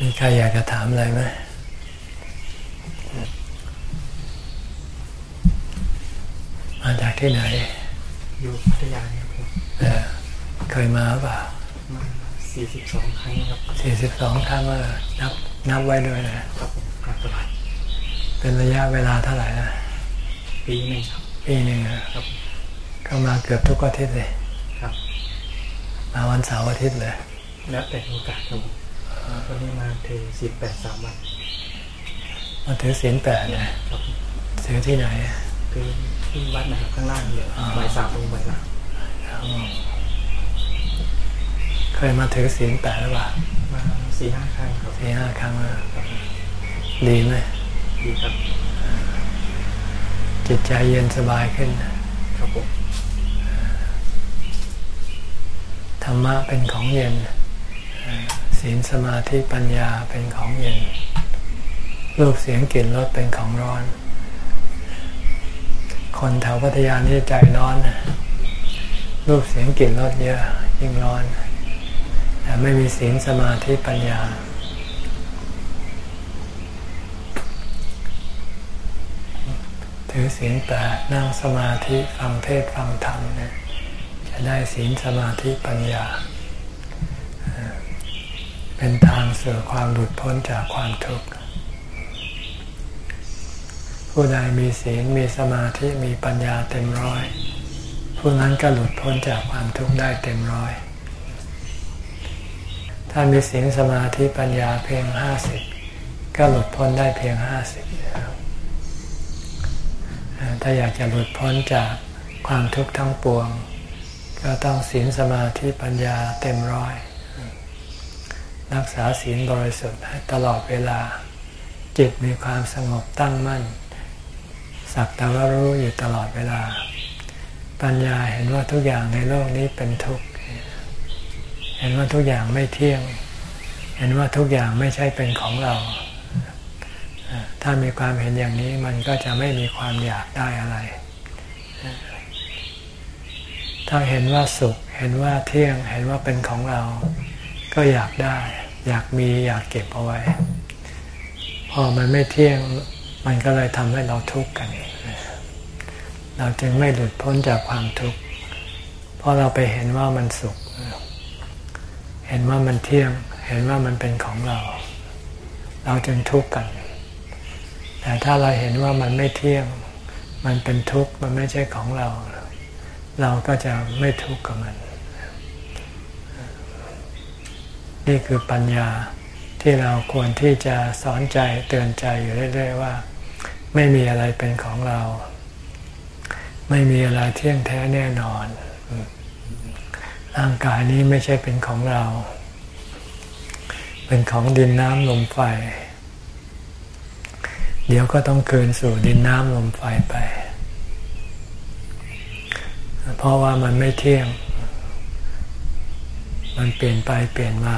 มีใครอยากจะถามอะไรไหมมาจากที่ไหน อยู่พัทยาครับผมเออเคยมาเปล่ามาสี่สิบสองครั้งครับสี่สิบสองครั้งเออนับนับไว้ด้วยนะครับผมกลับตลาดเป็นระยะเวลาเท่าไหร่นะปีหนึ่งครับปีหนึ่งอะครับก็มาเกือบทุกอาทิตย์เลย ครับ มาวันเสาร์อาทิตย์เลย แล้วแต่โอกาสครับผม วันนี้มาเทสิบแปดสามวันมาถือศีลแปดเนี่ยครับผมถือที่ไหนคือที่วัดนะครับข้างล่างเลยอ่าบ่ายสามลงบ่ายสามเคยมาถือศีลแปดหรือเปล่ามาสี่ห้าครั้งครับสี่ห้าครั้งแล้วครับผมดีไหมดีครับ จิตใจเย็นสบายขึ้นครับผมธรรมะเป็นของเย็นเอ่อ ศีลสมาธิปัญญาเป็นของเย็นรูปเสียงกลิ่นรสเป็นของร้อน คนแถวพัทยานี่ใจร้อนรูปเสียงกลิ่นรสเยอะยิ่งร้อน แต่ไม่มีศีลสมาธิปัญญา ถือศีลแปดนั่งสมาธิฟังเทศฟังธรรมเนี่ยจะได้ศีลสมาธิปัญญา เป็นทางสู่ความหลุดพ้นจากความทุกข์ผู้ใดมีศีลมีสมาธิมีปัญญาเต็มร้อย ผู้นั้นก็หลุดพ้นจากความทุกข์ได้เต็มร้อย ถ้ามีศีลสมาธิปัญญาเพียงห้าสิบก็หลุดพ้นได้เพียงห้าสิบถ้าอยากจะหลุดพ้นจากความทุกข์ทั้งปวง ก็ต้องศีลสมาธิปัญญาเต็มร้อย รักษาศีลบริสุทธิ์ให้ตลอดเวลา จิตมีความสงบตั้งมั่น สักแต่ว่ารู้อยู่ตลอดเวลา ปัญญาเห็นว่าทุกอย่างในโลกนี้เป็นทุกข์เห็นว่าทุกอย่างไม่เที่ยง เห็นว่าทุกอย่างไม่ใช่เป็นของเรา ถ้ามีความเห็นอย่างนี้มันก็จะไม่มีความอยากได้อะไร ถ้าเห็นว่าสุข เห็นว่าเที่ยง เห็นว่าเป็นของเรา ก็อยากได้ อยากมีอยากเก็บเอาไว้ พอมันไม่เที่ยงมันก็เลยทำให้เราทุกข์กันเราจึงไม่หลุดพ้นจากความทุกข์เพราะเราไปเห็นว่ามันสุข เห็นว่ามันเที่ยง เห็นว่ามันเป็นของเรา เราจึงทุกข์กัน แต่ถ้าเราเห็นว่ามันไม่เที่ยง มันเป็นทุกข์ มันไม่ใช่ของเรา เราก็จะไม่ทุกข์กับมัน นี่คือปัญญาที่เราควรที่จะสอนใจเตือนใจอยู่เรื่อยๆว่า ไม่มีอะไรเป็นของเรา ไม่มีอะไรเที่ยงแท้แน่นอน ร่างกายนี้ไม่ใช่เป็นของเรา เป็นของดินน้ำลมไฟ เดี๋ยวก็ต้องคืนสู่ดินน้ำลมไฟไป เพราะว่ามันไม่เที่ยง มันเปลี่ยนไปเปลี่ยนมา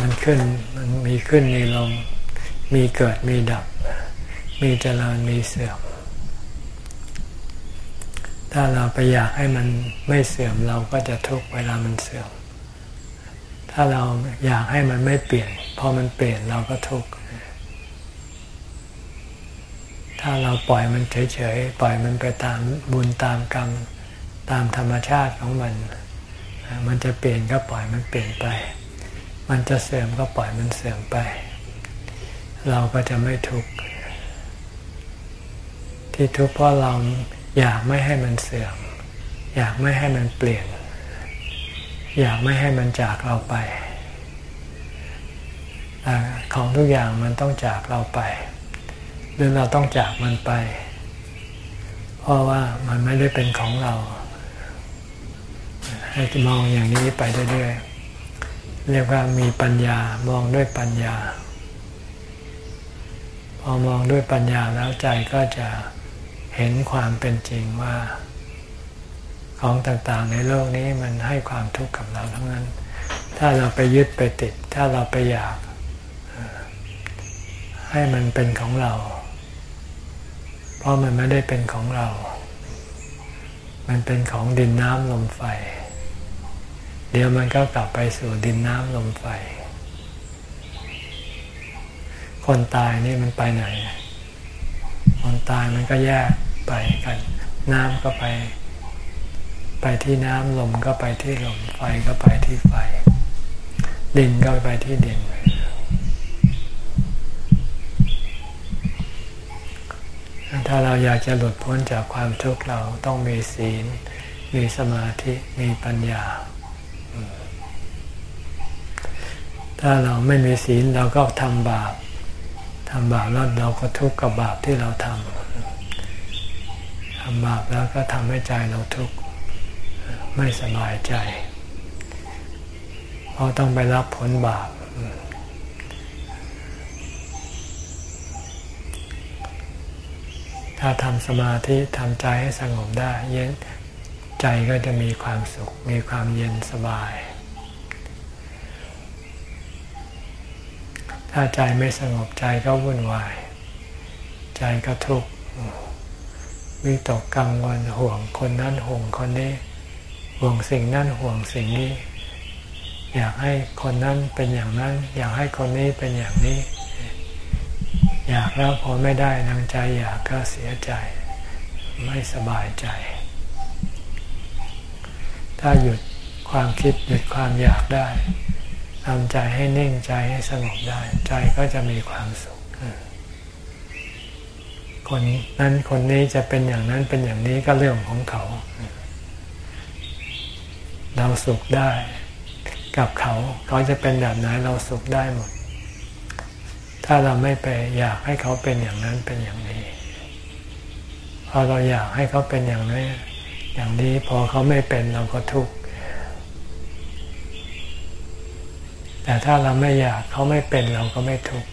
มันขึ้นมันมีขึ้นมีลง มีเกิดมีดับ มีเจริญมีเสื่อม ถ้าเราไปอยากให้มันไม่เสื่อมเราก็จะทุกข์เวลามันเสื่อม ถ้าเราอยากให้มันไม่เปลี่ยนพอมันเปลี่ยนเราก็ทุกข์ถ้าเราปล่อยมันเฉยๆ ปล่อยมันไปตามบุญตามกรรม ตามธรรมชาติของมัน มันจะเปลี่ยนก็ปล่อยมันเปลี่ยนไป มันจะเสื่อมก็ปล่อยมันเสื่อมไป เราก็จะไม่ทุกข์ที่ทุกข์เพราะเราอยากไม่ให้มันเสื่อม อยากไม่ให้มันเปลี่ยน อยากไม่ให้มันจากเราไปของทุกอย่างมันต้องจากเราไป หรือเราต้องจากมันไป เพราะว่ามันไม่ได้เป็นของเรา ให้มองอย่างนี้ไปเรื่อยๆเรียกว่ามีปัญญามองด้วยปัญญา พอมองด้วยปัญญาแล้วใจก็จะเห็นความเป็นจริงว่า ของต่างๆในโลกนี้มันให้ความทุกข์กับเราทั้งนั้น ถ้าเราไปยึดไปติด ถ้าเราไปอยาก ให้มันเป็นของเรา เพราะมันไม่ได้เป็นของเรา มันเป็นของดินน้ำลมไฟ เดี๋ยวมันก็กลับไปสู่ดินน้ำลมไฟ คนตายนี่มันไปไหน คนตายมันก็แยกไปกัน น้ำก็ไป ไปที่น้ำลมก็ไปที่ลมไฟก็ไปที่ไฟ ดินก็ไปที่ดินถ้าเราอยากจะหลุดพ้นจากความทุกข์เราต้องมีศีล มีสมาธิ มีปัญญา ถ้าเราไม่มีศีลเราก็ทำบาปทำบาปแล้วเราก็ทุกข์กับบาปที่เราทำทำบาปแล้วก็ทำให้ใจเราทุกข์ไม่สบายใจเพราะต้องไปรับผลบาปถ้าทำสมาธิทำใจให้สงบได้เย็นใจก็จะมีความสุข มีความเย็นสบาย ถ้าใจไม่สงบใจก็วุ่นวาย ใจก็ทุกข์วิตกกังวลห่วงคนนั้นห่วงคนนี้ ห่วงสิ่งนั้นห่วงสิ่งนี้ อยากให้คนนั้นเป็นอย่างนั้น อยากให้คนนี้เป็นอย่างนี้ อยากแล้วพอไม่ได้นังใจอยากก็เสียใจ ไม่สบายใจ ถ้าหยุดความคิดหยุดความอยากได้ ทำใจให้นิ่งใจให้สงบได้ ใจก็จะมีความสุข คนนั้นคนนี้จะเป็นอย่างนั้นเป็นอย่างนี้ก็เรื่องของเขา เราสุขได้ กับเขา เขาจะเป็นแบบไหนเราสุขได้หมด ถ้าเราไม่ไปอยากให้เขาเป็นอย่างนั้นเป็นอย่างนี้พอเราอยากให้เขาเป็นอย่างนี้อย่างนี้พอเขาไม่เป็นเราก็ทุกข์ แต่ถ้าเราไม่อยากเขาไม่เป็นเราก็ไม่ทุกข์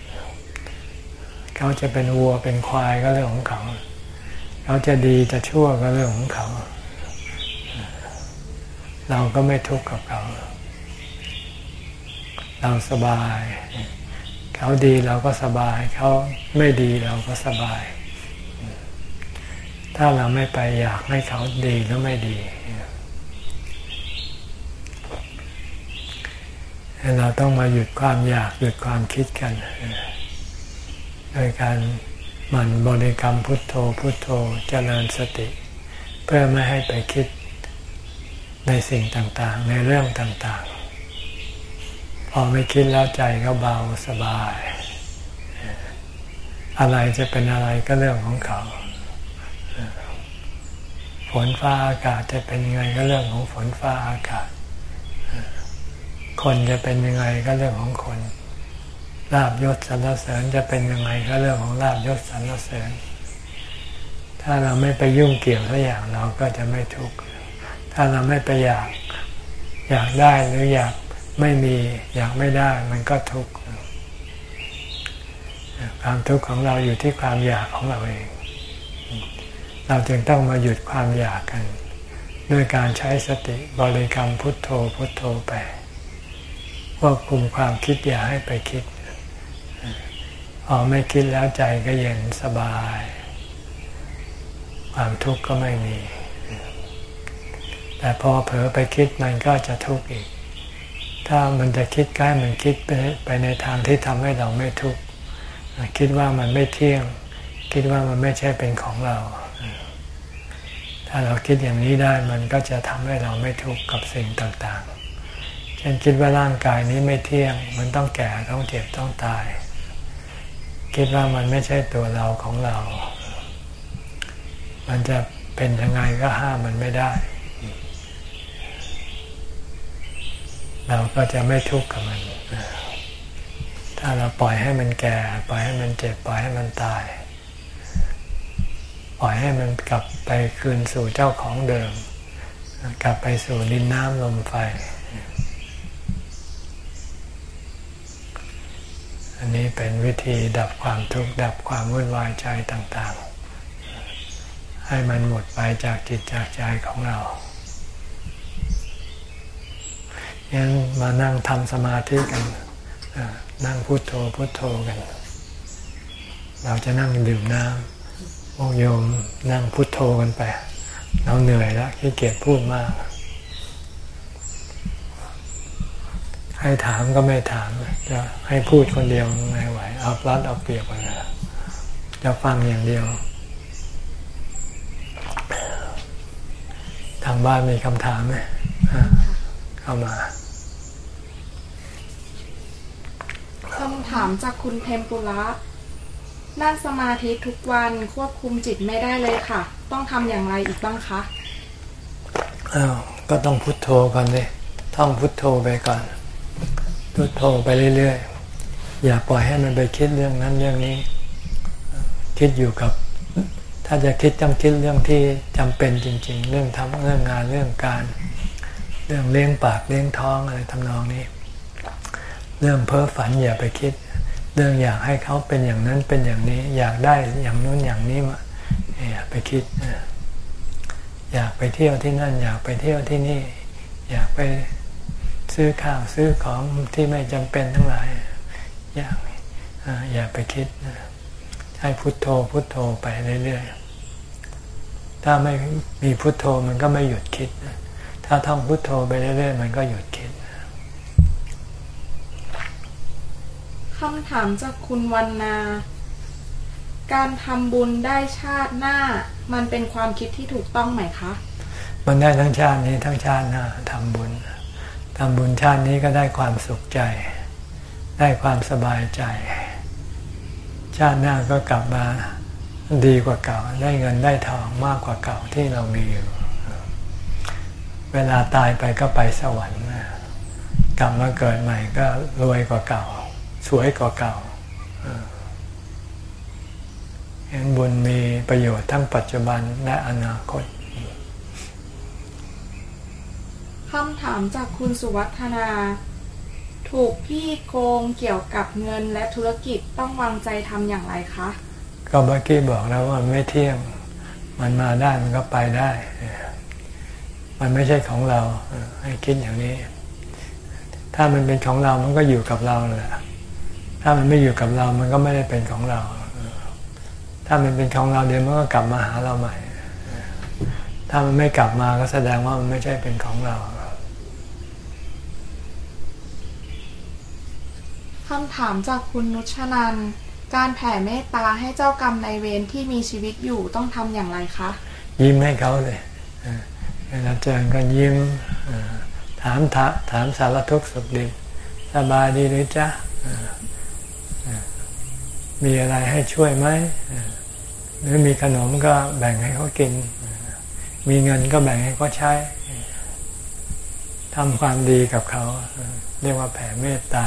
เขาจะเป็นวัวเป็นควายก็เรื่องของเขา เขาจะดีจะชั่วก็เรื่องของเขา เราก็ไม่ทุกข์กับเขา เราสบาย เขาดีเราก็สบาย เขาไม่ดีเราก็สบาย ถ้าเราไม่ไปอยากให้เขาดีหรือไม่ดี เราต้องมาหยุดความอยากหยุดความคิดกันโดยการหมั่นบริกรรมพุทโธพุทโธเจริญสติ เพื่อไม่ให้ไปคิดในสิ่งต่างๆ ในเรื่องต่างๆ พอไม่คิดแล้วใจก็เบาสบาย อะไรจะเป็นอะไรก็เรื่องของเขาฝนฟ้าอากาศจะเป็นยังไงก็เรื่องของฝนฟ้าอากาศ คนจะเป็นยังไงก็เรื่องของคนลาบยศสรรเสริญจะเป็นยังไงก็เรื่องของลาบยศสรรเสริญ ถ้าเราไม่ไปยุ่งเกี่ยวทุกอย่างเราก็จะไม่ทุกข์ถ้าเราไม่ไปอยากอยากได้หรืออยากไม่มีอยากไม่ได้มันก็ทุกข์ความทุกข์ของเราอยู่ที่ความอยากของเราเอง เราจึงต้องมาหยุดความอยากกัน ด้วยการใช้สติบริกรรมพุทโธพุทโธไป ควบคุมความคิดอย่าให้ไปคิดพอไม่คิดแล้วใจก็เย็นสบาย ความทุกข์ก็ไม่มี แต่พอเผลอไปคิดมันก็จะทุกข์อีก ถ้ามันจะคิดใกล้มันคิดไปไปในทางที่ทำให้เราไม่ทุกข์คิดว่ามันไม่เที่ยง คิดว่ามันไม่ใช่เป็นของเรา ถ้าเราคิดอย่างนี้ได้มันก็จะทำให้เราไม่ทุกข์กับสิ่งต่าง ช่นคิดว่าร่างกายนี้ไม่เที่ยง มันต้องแก่ต้องเจ็บต้องตาย คิดว่ามันไม่ใช่ตัวเราของเรา มันจะเป็นยังไงก็ห้ามมันไม่ได้ เราก็จะไม่ทุกข์กับมัน ถ้าเราปล่อยให้มันแก่ ปล่อยให้มันเจ็บ ปล่อยให้มันตาย ปล่อยให้มันกลับไปคืนสู่เจ้าของเดิม กลับไปสู่ดินน้ำลมไฟ อันนี้เป็นวิธีดับความทุกข์ดับความวุ่นวายใจต่างๆ ให้มันหมดไปจากจิตจากใจของเรายังมานั่งทำสมาธิกัน นั่งพุโทโธพุโทโธกัน เราจะนั่งดื่มน้ำโอโยมนั่งพุโทโธกันไป เราเหนื่อยแล้วขี้เกียจพูดมาก ให้ถามก็ไม่ถามจะให้พูดคนเดียวไม่ไหวเอาปลัดเอาเปรียบกันนะจะฟังอย่างเดียว ทางบ้านมีคำถามไหมเข้ามาคำถามจากคุณเทมปุระนั่งสมาธิทุกวันควบคุมจิตไม่ได้เลยค่ะ ต้องทำอย่างไรอีกบ้างคะอ้าวก็ต้องพุทโธก่อนเลยท่องพุทโธไปก่อน พุทโธไปเรื่อยๆ อย่าปล่อยให้มันไปคิดเรื่องนั้นเรื่องนี้ คิดอยู่กับ ถ้าจะคิดต้องคิดเรื่องที่จำเป็นจริง ๆ เรื่องทำเรื่องงานเรื่องการ เรื่องเลี้ยงปากเลี้ยงท้องอะไรทำนองนี้ เรื่องเพ้อฝันอย่าไปคิด เรื่องอยากให้เขาเป็นอย่างนั้นเป็นอย่างนี้ อยากได้อย่างนู้นอย่างนี้มาอย่าไปคิดอยากไปเที่ยวที่นั่น อยากไปเที่ยวที่นี่ อยากไป ซื้อข้าวซื้อของที่ไม่จำเป็นทั้งหลาย อยากอย่าไปคิดให้พุโทโธพุโทโธไปเรื่อยๆถ้าไม่มีพุโทโธมันก็ไม่หยุดคิด ถ้าท่องพุโทโธไปเรื่อยๆ มันก็หยุดคิดคำถามจากคุณวันนา การทำบุญได้ชาติหน้า มันเป็นความคิดที่ถูกต้องไหมคะ มันได้ทั้งชาตินี้ทั้งชาติหน้าทำบุญ ทำบุญชาตินี้ก็ได้ความสุขใจ ได้ความสบายใจ ชาติหน้าก็กลับมาดีกว่าเก่า ได้เงินได้ทองมากกว่าเก่าที่เรามีอยู่ เวลาตายไปก็ไปสวรรค์กลับมาเกิดใหม่ก็รวยกว่าเก่า สวยกว่าเก่าเห็นบุญมีประโยชน์ทั้งปัจจุบันและอนาคต คำถามจากคุณสุวัฒนา ถูกพี่โกงเกี่ยวกับเงินและธุรกิจต้องวางใจทำอย่างไรคะ ก็เมื่อกี้บอกแล้วว่าไม่เที่ยง มันมาได้มันก็ไปได้ มันไม่ใช่ของเราให้คิดอย่างนี้ ถ้ามันเป็นของเรามันก็อยู่กับเราแหละถ้ามันไม่อยู่กับเรามันก็ไม่ได้เป็นของเรา ถ้ามันเป็นของเราเดี๋ยวมันก็กลับมาหาเราใหม่ถ้ามันไม่กลับมาก็แสดงว่ามันไม่ใช่เป็นของเราำถามจากคุณนุชนัน การแผ่เมตตาให้เจ้ากรรมในเวรที่มีชีวิตอยู่ต้องทำอย่างไรคะ ยิ้มให้เขาเลยเวลาเจอก็ยิ้มถามถามสารทุกข์สุขดิบสบายดีหรือจ๊ะมีอะไรให้ช่วยไหมหรือมีขนมก็แบ่งให้เขากิน มีเงินก็แบ่งให้เขาใช้ทำความดีกับเขา เรียกว่าแผ่เมตตา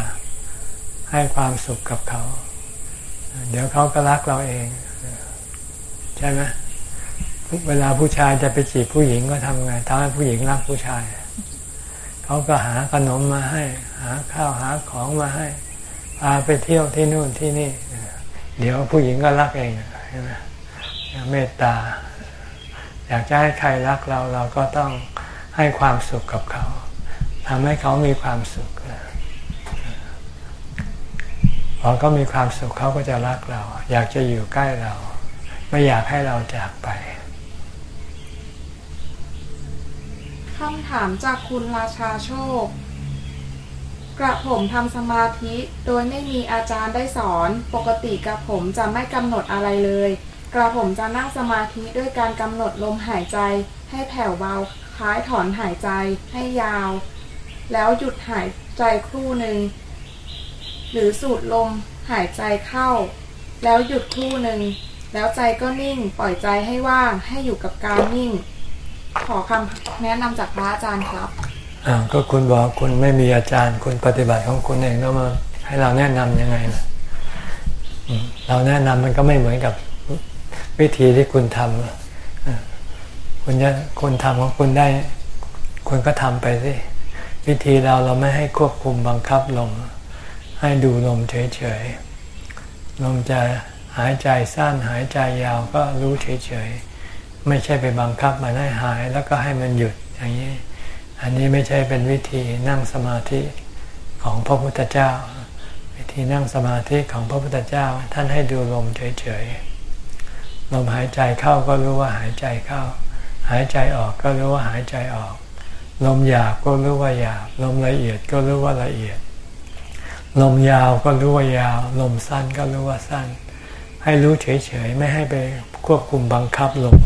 ให้ความสุขกับเขา เดี๋ยวเขาก็รักเราเอง ใช่ไหมเวลาผู้ชายจะไปจีบผู้หญิงก็ทำไงทำให้ผู้หญิงรักผู้ชาย เขาก็หาขนมมาให้ หาข้าวหาของมาให้พาไปเที่ยวที่นู่นที่นี่ เดี๋ยวผู้หญิงก็รักเองใช่ไหมเมตตา อยากจะให้ใครรักเราเราก็ต้องให้ความสุขกับเขาทำให้เขามีความสุข พอเขามีความสุขเขาก็จะรักเรา อยากจะอยู่ใกล้เรา ไม่อยากให้เราจากไปคำถามจากคุณราชาโชค กระผมทำสมาธิโดยไม่มีอาจารย์ได้สอน ปกติกระผมจะไม่กำหนดอะไรเลย กระผมจะนั่งสมาธิด้วยการกำหนดลมหายใจ ให้แผ่วเบาคล้ายถอนหายใจให้ยาว แล้วหยุดหายใจครู่หนึ่ง หรือสูดลมหายใจเข้า แล้วหยุดครู่หนึ่ง แล้วใจก็นิ่งปล่อยใจให้ว่างให้อยู่กับการนิ่ง ขอคำแนะนำจากพระอาจารย์ครับอ่าก็คุณบอกคุณไม่มีอาจารย์คุณปฏิบัติของคุณเองแล้วมาให้เราแนะนํำยังไงนะเราแนะนำมันก็ไม่เหมือนกับวิธีที่คุณทำคุณจะคนทำของคุณได้ คุณก็ทำไปสิวิธีเราเราไม่ให้ควบคุมบังคับลง ให้ดูลมเฉยๆลมจะหายใจสั้นหายใจยาวก็รู้เฉยๆไม่ใช่ไปบังคับมันให้หายแล้วก็ให้มันหยุดอย่างนี้ อันนี้ไม่ใช่เป็นวิธีนั่งสมาธิของพระพุทธเจ้า วิธีนั่งสมาธิของพระพุทธเจ้า ท่านให้ดูลมเฉยๆลมหายใจเข้าก็รู้ว่าหายใจเข้า หายใจออกก็รู้ว่าหายใจออก ลมหยาบก็รู้ว่าหยาบ ลมละเอียดก็รู้ว่าละเอียด ลมยาวก็รู้ว่ายาว ลมสั้นก็รู้ว่าสั้น ให้รู้เฉยๆ ไม่ให้ไปควบคุมบังคับลม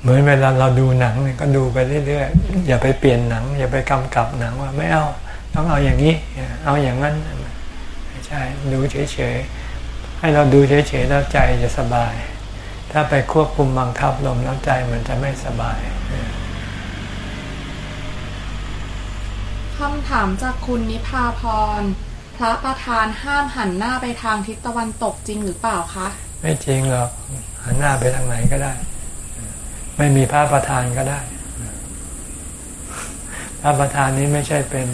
เหมือนเวลาเราดูหนังเนี่ยก็ดูไปเรื่อยๆ อย่าไปเปลี่ยนหนัง อย่าไปกำกับหนังว่าไม่เอาต้องเอาอย่างนี้ เอาอย่างนั้นไม่ใช่ดูเฉยๆ ให้เราดูเฉยๆแล้วใจจะสบาย ถ้าไปควบคุมบังคับลมแล้วใจมันจะไม่สบาย คำถามจากคุณนิพาพร พระประธานห้ามหันหน้าไปทางทิศตะวันตกจริงหรือเปล่าคะ ไม่จริงหรอก หันหน้าไปทางไหนก็ได้ ไม่มีพระประธานก็ได้ พระประธานนี้ไม่ใช่เป็น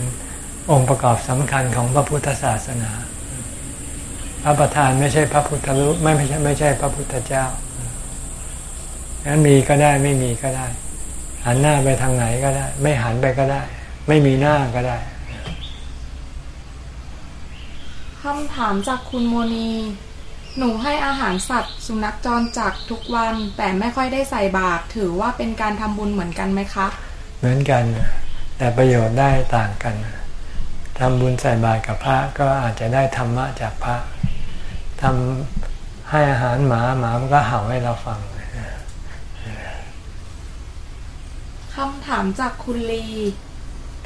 องค์ประกอบสำคัญของพระพุทธศาสนา พระประธานไม่ใช่พระพุทธรูปไม่ไม่ใช่ไม่ใช่พระพุทธเจ้านั้นมีก็ได้ไม่มีก็ได้ หันหน้าไปทางไหนก็ได้ ไม่หันไปก็ได้ ไม่มีหน้าก็ได้คำถามจากคุณโมนี หนูให้อาหารสัตว์ สุนัขจรจัดทุกวัน แต่ไม่ค่อยได้ใส่บาตรถือว่าเป็นการทำบุญเหมือนกันไหมคะ เหมือนกัน แต่ประโยชน์ได้ต่างกันทำบุญใส่บาตรกับพระก็อาจจะได้ธรรมะจากพระทำให้อาหารหมาหมามันก็เห่าให้เราฟังคำถามจากคุณลี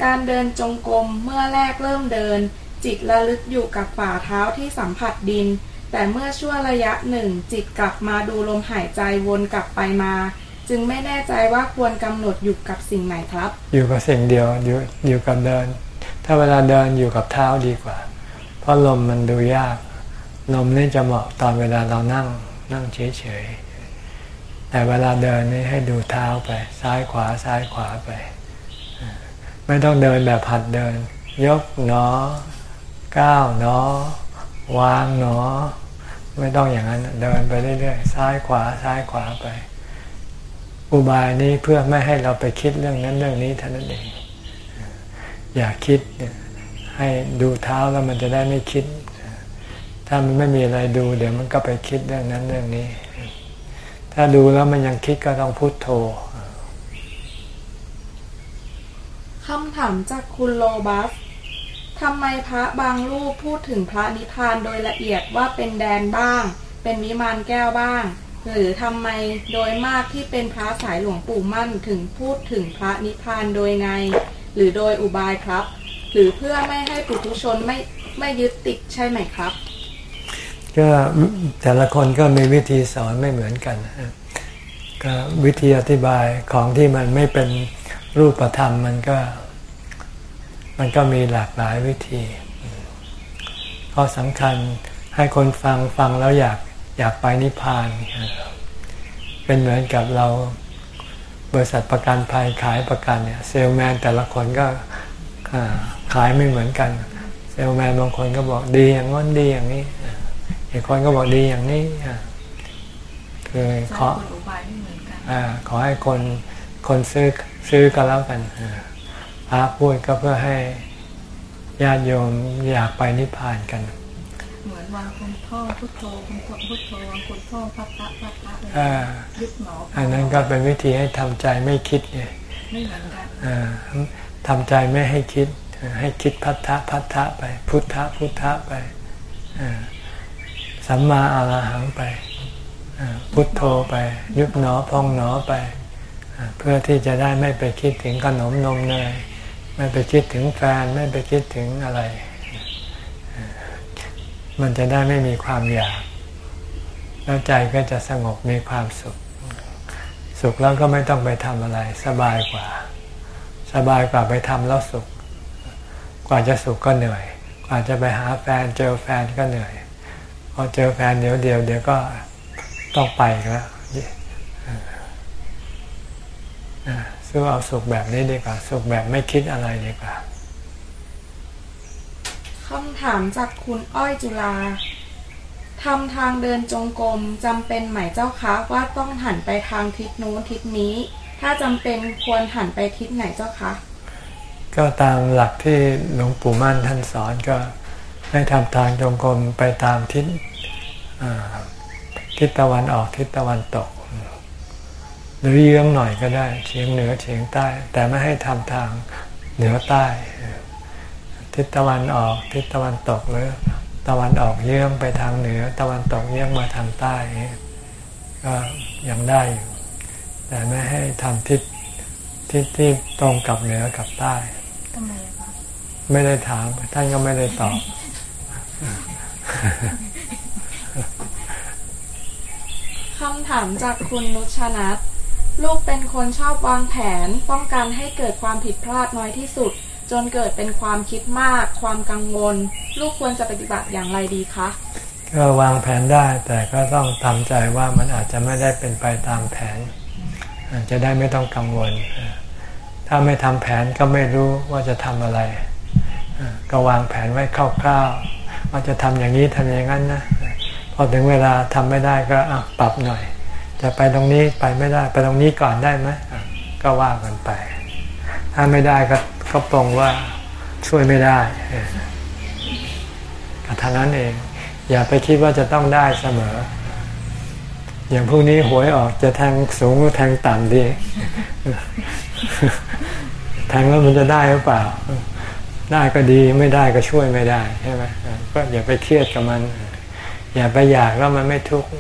การเดินจงกรมเมื่อแรกเริ่มเดิน จิตระลึกอยู่กับฝ่าเท้าที่สัมผัสดิน แต่เมื่อชั่วระยะหนึ่ง จิตกลับมาดูลมหายใจวนกลับไปมา จึงไม่แน่ใจว่าควรกำหนดอยู่กับสิ่งไหนครับ อยู่กับสิ่งเดียวอยู่อยู่กับเดิน ถ้าเวลาเดินอยู่กับเท้าดีกว่า เพราะลมมันดูยาก ลมนี่จะเหมาะตอนเวลาเรานั่งนั่งเฉยๆแต่เวลาเดินนี่ให้ดูเท้าไป ซ้ายขวาซ้ายขวาไป ไม่ต้องเดินแบบหัดเดิน ยกหนอ ก้าวหนอ วางหนอ ไม่ต้องอย่างนั้นเดินไปเรื่อยๆซ้ายขวาซ้ายขวาไป อุบายนี้เพื่อไม่ให้เราไปคิดเรื่องนั้นเรื่องนี้เท่านั้นเองอย่าคิดให้ดูเท้าแล้วมันจะได้ไม่คิด ถ้ามันไม่มีอะไรดู เดี๋ยวมันก็ไปคิดเรื่องนั้นเรื่องนี้ ถ้าดูแล้วมันยังคิดก็ต้องพุโทโธ คำถามจากคุณโลบัสทำไมพระบางรูปพูดถึงพระนิพพานโดยละเอียดว่าเป็นแดนบ้าง เป็นวิมานแก้วบ้าง หรือทำไมโดยมากที่เป็นพระสายหลวงปู่มั่นถึงพูดถึงพระนิพพานโดยไงหรือโดยอุบายครับ หรือเพื่อไม่ให้ปุถุชนไม่ไม่ยึดติดใช่ไหมครับ ก็แต่ละคนก็มีวิธีสอนไม่เหมือนกันก็วิธีอธิบายของที่มันไม่เป็น รูปธรรมมันก็ มันก็มีหลากหลายวิธีข้อสำคัญให้คนฟังฟังแล้วอยากอยากไปนิพพาน เป็นเหมือนกับเราบริษัทประกันภัยขายประกันเนี่ยเซลแมนแต่ละคนก็ขายไม่เหมือนกัน เซลแมนบางคนก็บอกดีอย่างนั้นดีอย่างนี้อีกคนก็บอกดีอย่างนี้คือขอขอให้คนคนซื้อ ซื้อก็แล้วกันพระพูดก็เพื่อให้ญาติโยมอยากไปนิพพานกัน เหมือนวางคนท่องพุทโธคนพุทโธวางคนท่องพัทธะพัทธะเลยอ่ายึดหนออันนั้นก็เป็นวิธีให้ทำใจไม่คิดไงไม่เหมือนกันอ่าทำใจไม่ให้คิด ให้คิดพัทธะพัทธะไป พุทธะพุทธะไปอ่าสัมมาอาระหังไปอ่าพุทโธไป ยุบหนอพองหนอไปอ่า เพื่อที่จะได้ไม่ไปคิดถึงขนมนมเนยไม่ไปคิดถึงแฟนไม่ไปคิดถึงอะไร มันจะได้ไม่มีความอยาก แล้วใจก็จะสงบมีความสุข สุขแล้วก็ไม่ต้องไปทำอะไร สบายกว่า สบายกว่าไปทำแล้วสุข กว่าจะสุขก็เหนื่อย กว่าจะไปหาแฟนเจอแฟนก็เหนื่อยพอเจอแฟนเดี๋ยวเดียวเดี๋ยวก็ต้องไปแล้ว สู้เอาสุขแบบนี้ดีกว่าสุขแบบไม่คิดอะไรดีกว่าคำถามจากคุณอ้อยจุฬาทำทางเดินจงกรมจำเป็นไหมเจ้าคะว่าต้องหันไปทางทิศนู้นทิศนี้ ถ้าจำเป็นควรหันไปทิศไหนเจ้าคะ ก็ตามหลักที่หลวงปู่มั่นท่านสอนก็ให้ทำทางจงกรมไปตามทิศอ่าทิศตะวันออกทิศตะวันตก หรือเยื้องหน่อยก็ได้เฉียงเหนือเฉียงใต้ แต่ไม่ให้ทำทางเหนือใต้ ทิศตะวันออกทิศตะวันตกหรือตะวันออกเยื่องไปทางเหนือ ตะวันตกเยื่องมาทางใต้ก็ยังได้อยู่แต่ไม่ให้ทำทิศทิศที่ตรงกับเหนือกับใต้ทำไมคะไม่ได้ถามท่านก็ไม่ได้ตอบคำถามจากคุณนุชนัท ลูกเป็นคนชอบวางแผน ป้องกันให้เกิดความผิดพลาดน้อยที่สุด จนเกิดเป็นความคิดมาก ความกังวล ลูกควรจะปฏิบัติอย่างไรดีคะก็วางแผนได้แต่ก็ต้องทำใจว่ามันอาจจะไม่ได้เป็นไปตามแผนจะได้ไม่ต้องกังวล ถ้าไม่ทำแผนก็ไม่รู้ว่าจะทำอะไร ก็วางแผนไว้คร่าวๆว่าจะทำอย่างนี้ทำอย่างนั้นนะพอถึงเวลาทำไม่ได้ก็ปรับหน่อย จะไปตรงนี้ไปไม่ได้ ไปตรงนี้ก่อนได้ไหมก็ว่ากันไป ถ้าไม่ได้ก็ก็ปรงว่าช่วยไม่ได้ก็เท่านั้นเอง อย่าไปคิดว่าจะต้องได้เสมอ อย่างพวกนี้หวยออกจะแทงสูงแทงต่ำดี แทงแล้วมันจะได้หรือเปล่า ได้ก็ดีไม่ได้ก็ช่วยไม่ได้ใช่ไหมก็อย่าไปเครียดกับมัน อย่าไปอยากแล้วมันไม่ทุกข์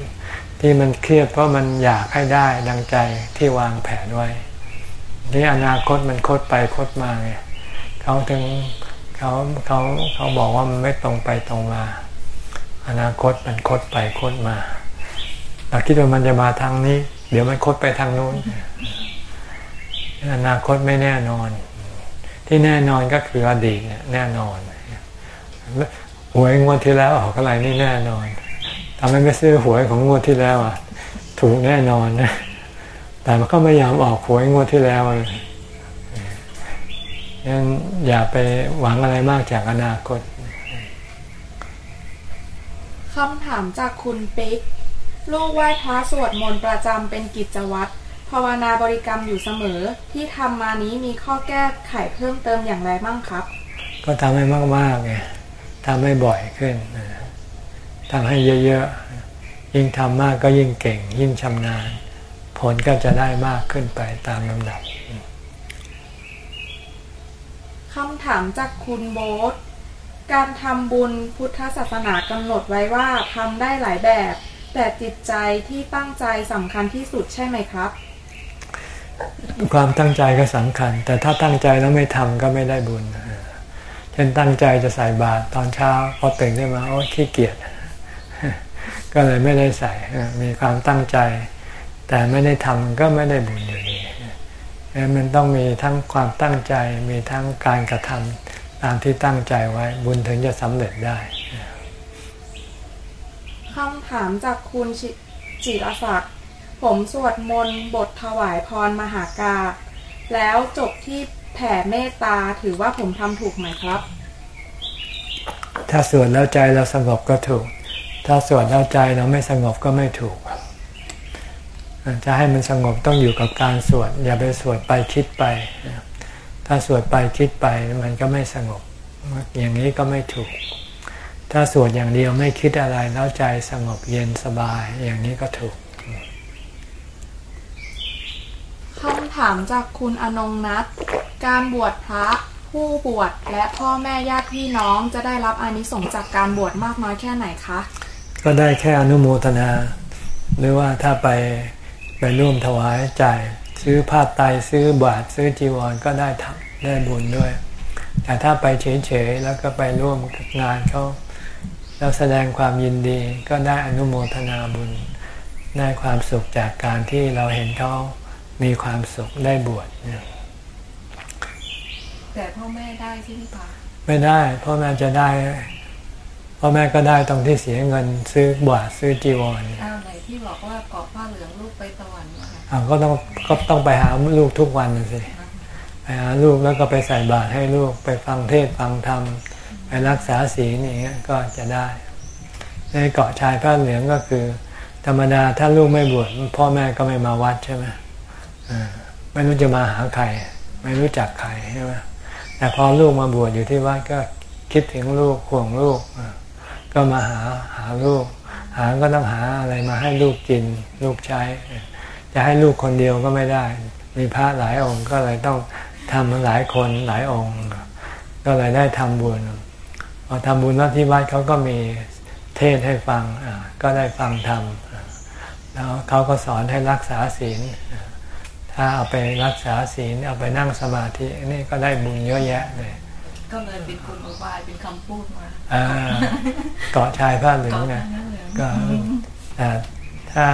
ที่มันเครียดเพราะมันอยากให้ได้ดังใจที่วางแผนไว้นี่อนาคตมันคดไปคดมาไงเขาถึงเขาเขาเขาบอกว่ามันไม่ตรงไปตรงมา อนาคตมันคดไปคดมาเราคิดว่ามันจะมาทางนี้ เดี๋ยวมันคดไปทางนู้น อนาคตไม่แน่นอน ที่แน่นอนก็คืออดีตเนี่ยแน่นอนหวยงวดที่แล้วออกอะไรนี่แน่นอน ทำไมไม่ซื้อหวยของงวดที่แล้วอะ ถูกแน่นอนนะ แต่มันก็ไม่ยอมออกหวยงวดที่แล้วเลยงั้นอย่าไปหวังอะไรมากจากอนาคตคำถามจากคุณปิ๊ก ลูกไหว้พระสวดมนต์ประจำเป็นกิจวัตรภาวนาบริกรรมอยู่เสมอ ที่ทำมานี้มีข้อแก้ไขเพิ่มเติมอย่างไรบ้างครับ ก็ทำให้มากๆไงทำให้บ่อยขึ้น ทำให้เยอะๆ ยิ่งทำมากก็ยิ่งเก่ง ยิ่งชำนาญ ผลก็จะได้มากขึ้นไปตามลำดับคำถามจากคุณโบ๊ทการทำบุญพุทธศาสนากำหนดไว้ว่าทำได้หลายแบบ แต่จิตใจที่ตั้งใจสำคัญที่สุดใช่ไหมครับ ความตั้งใจก็สำคัญ แต่ถ้าตั้งใจแล้วไม่ทำก็ไม่ได้บุญเช่นตั้งใจจะใส่บาตรตอนเช้าพอตื่นขึ้นมาโอ้ขี้เกียจ ก็เลยไม่ได้ใส่มีความตั้งใจ แต่ไม่ได้ทำก็ไม่ได้บุญอยู่ดีมันต้องมีทั้งความตั้งใจมีทั้งการกระทำตามที่ตั้งใจไว้บุญถึงจะสำเร็จได้คำถามจากคุณจิจิรศักดิ์ผมสวดมนต์บทถวายพรมหากาแล้วจบที่แผ่เมตตาถือว่าผมทำถูกไหมครับ ถ้าสวดแล้วใจเราสงบก็ถูก ถ้าสวดแล้วใจเราไม่สงบก็ไม่ถูก จะให้มันสงบต้องอยู่กับการสวด อย่าไปสวดไปคิดไป ถ้าสวดไปคิดไปมันก็ไม่สงบ อย่างนี้ก็ไม่ถูก ถ้าสวดอย่างเดียวไม่คิดอะไรแล้วใจสงบเย็นสบายอย่างนี้ก็ถูกคำถามจากคุณอนงนัทการบวชพระผู้บวชและพ่อแม่ญาติพี่น้องจะได้รับอานิสงส์จากการบวชมากน้อยแค่ไหนคะ ก็ได้แค่อนุโมทนา หรือว่าถ้าไปไปร่วมถวายจ่ายซื้อผ้าไตรซื้อบาทซื้อจีวรก็ได้ทำได้บุญด้วย แต่ถ้าไปเฉยๆแล้วก็ไปร่วมงานเขาแล้วแสดงความยินดีก็ได้อนุโมทนาบุญ ได้ความสุขจากการที่เราเห็นเขามีความสุขได้บวชเนี่ยแต่พ่อแม่ได้ใช่ไหมคะไม่ได้พ่อแม่จะได้ พ่อแม่ก็ได้ตรงที่เสียเงินซื้อบาทซื้อจีวรอ้าวไหนที่บอกว่าเกาะผ้าเหลืองลูกไปสวรรค์นะคะอ่าก็ต้องก็ต้องไปหาลูกทุกวันน่ะสิไปหาลูกแล้วก็ไปใส่บาตรให้ลูกไปฟังเทศน์ฟังธรรมไปรักษาศีลอย่างเงี้ยก็จะได้ในเกาะชายผ้าเหลืองก็คือ ธรรมดาถ้าลูกไม่บวชพ่อแม่ก็ไม่มาวัดใช่ไหมอ่าไม่รู้จะมาหาใคร ไม่รู้จักใครใช่ไหมแต่พอลูกมาบวชอยู่ที่วัดก็คิดถึงลูกห่วงลูกอ่า ก็มาหาหาลูก หาก็ต้องหาอะไรมาให้ลูกกินลูกใช้ จะให้ลูกคนเดียวก็ไม่ได้ มีพระหลายองค์ก็เลยต้องทำหลายคนหลายองค์ ก็เลยได้ทำบุญพอทำบุญแล้วที่วัดเขาก็มีเทศให้ฟังก็ได้ฟังธรรมแล้วเขาก็สอนให้รักษาศีล ถ้าเอาไปรักษาศีลเอาไปนั่งสมาธินี่ก็ได้บุญเยอะแยะเลย ก็เลยเป็นคุณอุบายเป็นคำพูดมาอ่าเกาะชายผ้าเหลืองก็ไงนั่นเลยก็แต่ถ้า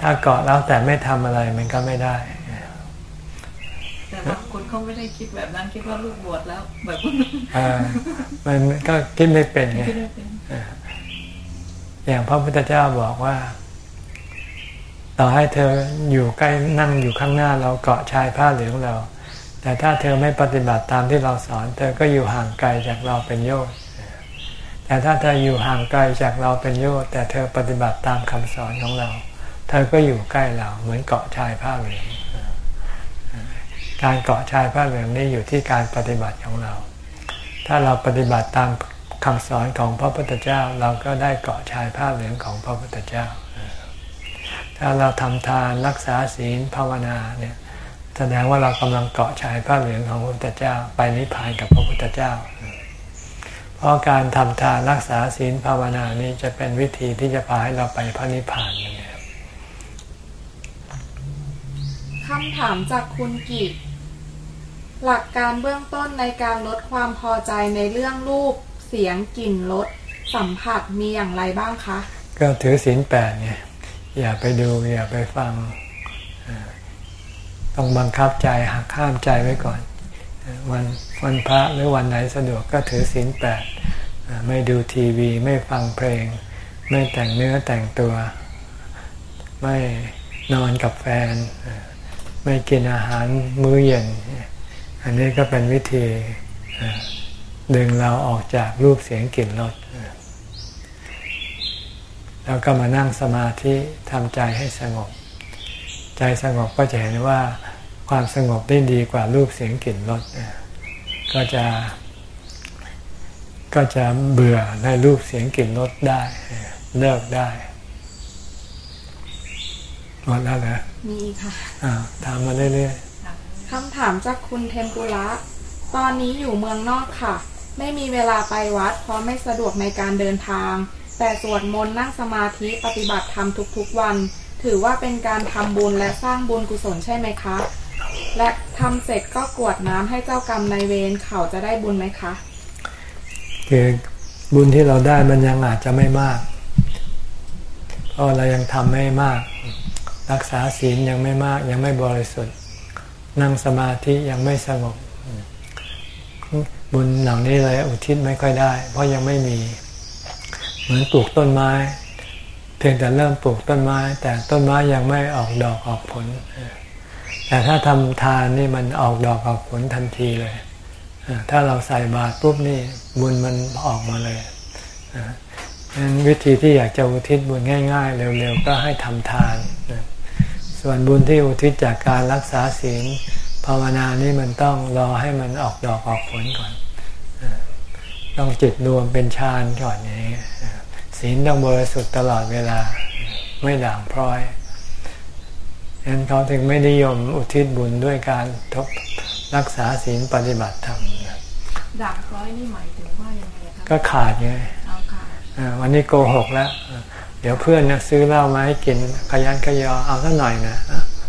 ถ้าเกาะแล้วแต่ไม่ทำอะไรมันก็ไม่ได้แต่บางคนเขาไม่ได้คิดแบบนั้นคิดว่าลูกบวชแล้วแบบอ่ามันก็คิดไม่เป็นไงคิดว่าเป็นอย่างพระพุทธเจ้าบอกว่า ต่อให้เธออยู่ใกล้นั่งอยู่ข้างหน้าเราเกาะชายผ้าเหลืองเรา แต่ถ้าเธอไม่ปฏิบัติตามที่เราสอน เธอก็อยู่ห่างไกลจากเราเป็นโยชน์แต่ถ้าเธออยู่ห่างไกลจากเราเป็นโยชน์แต่เธอปฏิบัติตามคำสอนของเรา เธอก็อยู่ใกล้เราเหมือนเกาะชายผ้าเหลืองการเกาะชายผ้าเหลืองนี่อยู่ที่การปฏิบัติของเรา ถ้าเราปฏิบัติตามคำสอนของพระพุทธเจ้า เราก็ได้เกาะชายผ้าเหลืองของพระพุทธเจ้า ถ้าเราทำทานรักษาศีลภาวนาเนี่ย แสดงว่าเรากำลังเกาะชายผ้าเหลืองของพระพุทธเจ้า ไปนิพพานกับพระพุทธเจ้า เพราะการทำทานรักษาศีลภาวนานี้จะเป็นวิธีที่จะพาให้เราไปพระนิพพานอย่างนี้คำถามจากคุณกิจหลักการเบื้องต้นในการลดความพอใจในเรื่องรูป เสียงกลิ่นรสสัมผัสมีอย่างไรบ้างคะ ก็ถือศีลแปดไงอย่าไปดูอย่าไปฟังเอ่อ ต้องบังคับใจหักข้ามใจไว้ก่อน วันวันพระหรือวันไหนสะดวกก็ถือศีลแปดไม่ดูทีวีไม่ฟังเพลง ไม่แต่งเนื้อแต่งตัว ไม่นอนกับแฟน ไม่กินอาหารมื้อเย็น อันนี้ก็เป็นวิธีเอ่อดึงเราออกจากรูปเสียงกลิ่นรสเอ่อแล้วก็มานั่งสมาธิทำใจให้สงบ ใจสงบก็จะเห็นว่าความสงบได้ดีกว่ารูปเสียงกลิ่นรสเอ่อก็จะก็จะเบื่อในรูปเสียงกลิ่นรสได้เอ่อเลิกได้หมดแล้วนะมีอีกค่ะอ่าถามมาเรื่อยคำถามจากคุณเทมปุระ ตอนนี้อยู่เมืองนอกค่ะ ไม่มีเวลาไปวัด เพราะไม่สะดวกในการเดินทาง แต่สวดมนต์นั่งสมาธิปฏิบัติธรรมทุกๆวัน ถือว่าเป็นการทำบุญและสร้างบุญกุศลใช่ไหมคะ และทำเสร็จก็กวดน้ำให้เจ้ากรรมนายเวรเขาจะได้บุญไหมคะคือบุญที่เราได้มันยังอาจจะไม่มาก เพราะเรายังทำไม่มาก รักษาศีลยังไม่มาก ยังไม่บริสุทธิ์ นั่งสมาธิยังไม่สงบ บุญเหล่านี้เลยอุทิศไม่ค่อยได้ เพราะยังไม่มี เหมือนปลูกต้นไม้ พียงแต่เริ่มปลูกต้นไม้ แต่ต้นไม้ยังไม่ออกดอกออกผล แต่ถ้าทำทานนี่มันออกดอกออกผลทันทีเลย ถ้าเราใส่บาตรปุ๊บนี่บุญมันออกมาเลยงั้นวิธีที่อยากจะอุทิศบุญง่าย ๆ เร็วๆ ก็ให้ทำทาน ส่วนบุญที่อุทิศจากการรักษาศีลภาวนานี่มันต้องรอให้มันออกดอกออกผลก่อน ต้องจิตรวมเป็นฌานก่อนอย่างนี้ ศีลต้องบริสุทธิ์ตลอดเวลาไม่ด่างพร้อยฉะนั้นเขาถึงไม่นิยมอุทิศบุญด้วยการทบรักษาศีลปฏิบัติธรรมด่างพร้อยนี่หมายถึงว่ายังไงคะก็ขาดไงเอาค่ะอ่าวันนี้โกหกแล้ว เดี๋ยวเพื่อนนะซื้อเหล้ามาให้กินขยันขยอเอาสักหน่อยนะ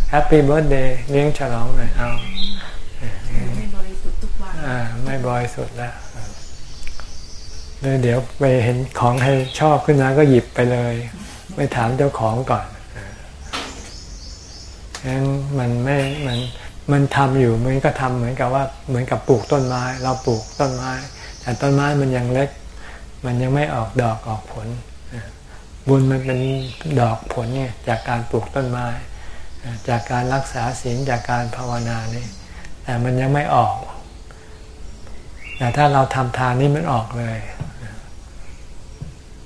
แฮปปี้เบิร์ดเดย์เลี้ยงฉลองหน่อยเอาไม่บริสุทธิ์ทุกวันอ่าไม่บริสุทธิ์แล้ว เลยเดี๋ยวไปเห็นของให้ชอบขึ้นมาก็หยิบไปเลย ไม่ถามเจ้าของก่อนฉะนั้นมันไม่มันมันทำอยู่มันก็ทำเหมือนกับว่าเหมือนกับปลูกต้นไม้ เราปลูกต้นไม้ แต่ต้นไม้มันยังเล็ก มันยังไม่ออกดอกออกผล บุญมันเป็นดอกผลเนี่ยจากการปลูกต้นไม้ จากการรักษาศีลจากการภาวนานี่แต่มันยังไม่ออก แต่ถ้าเราทำทานนี่มันออกเลย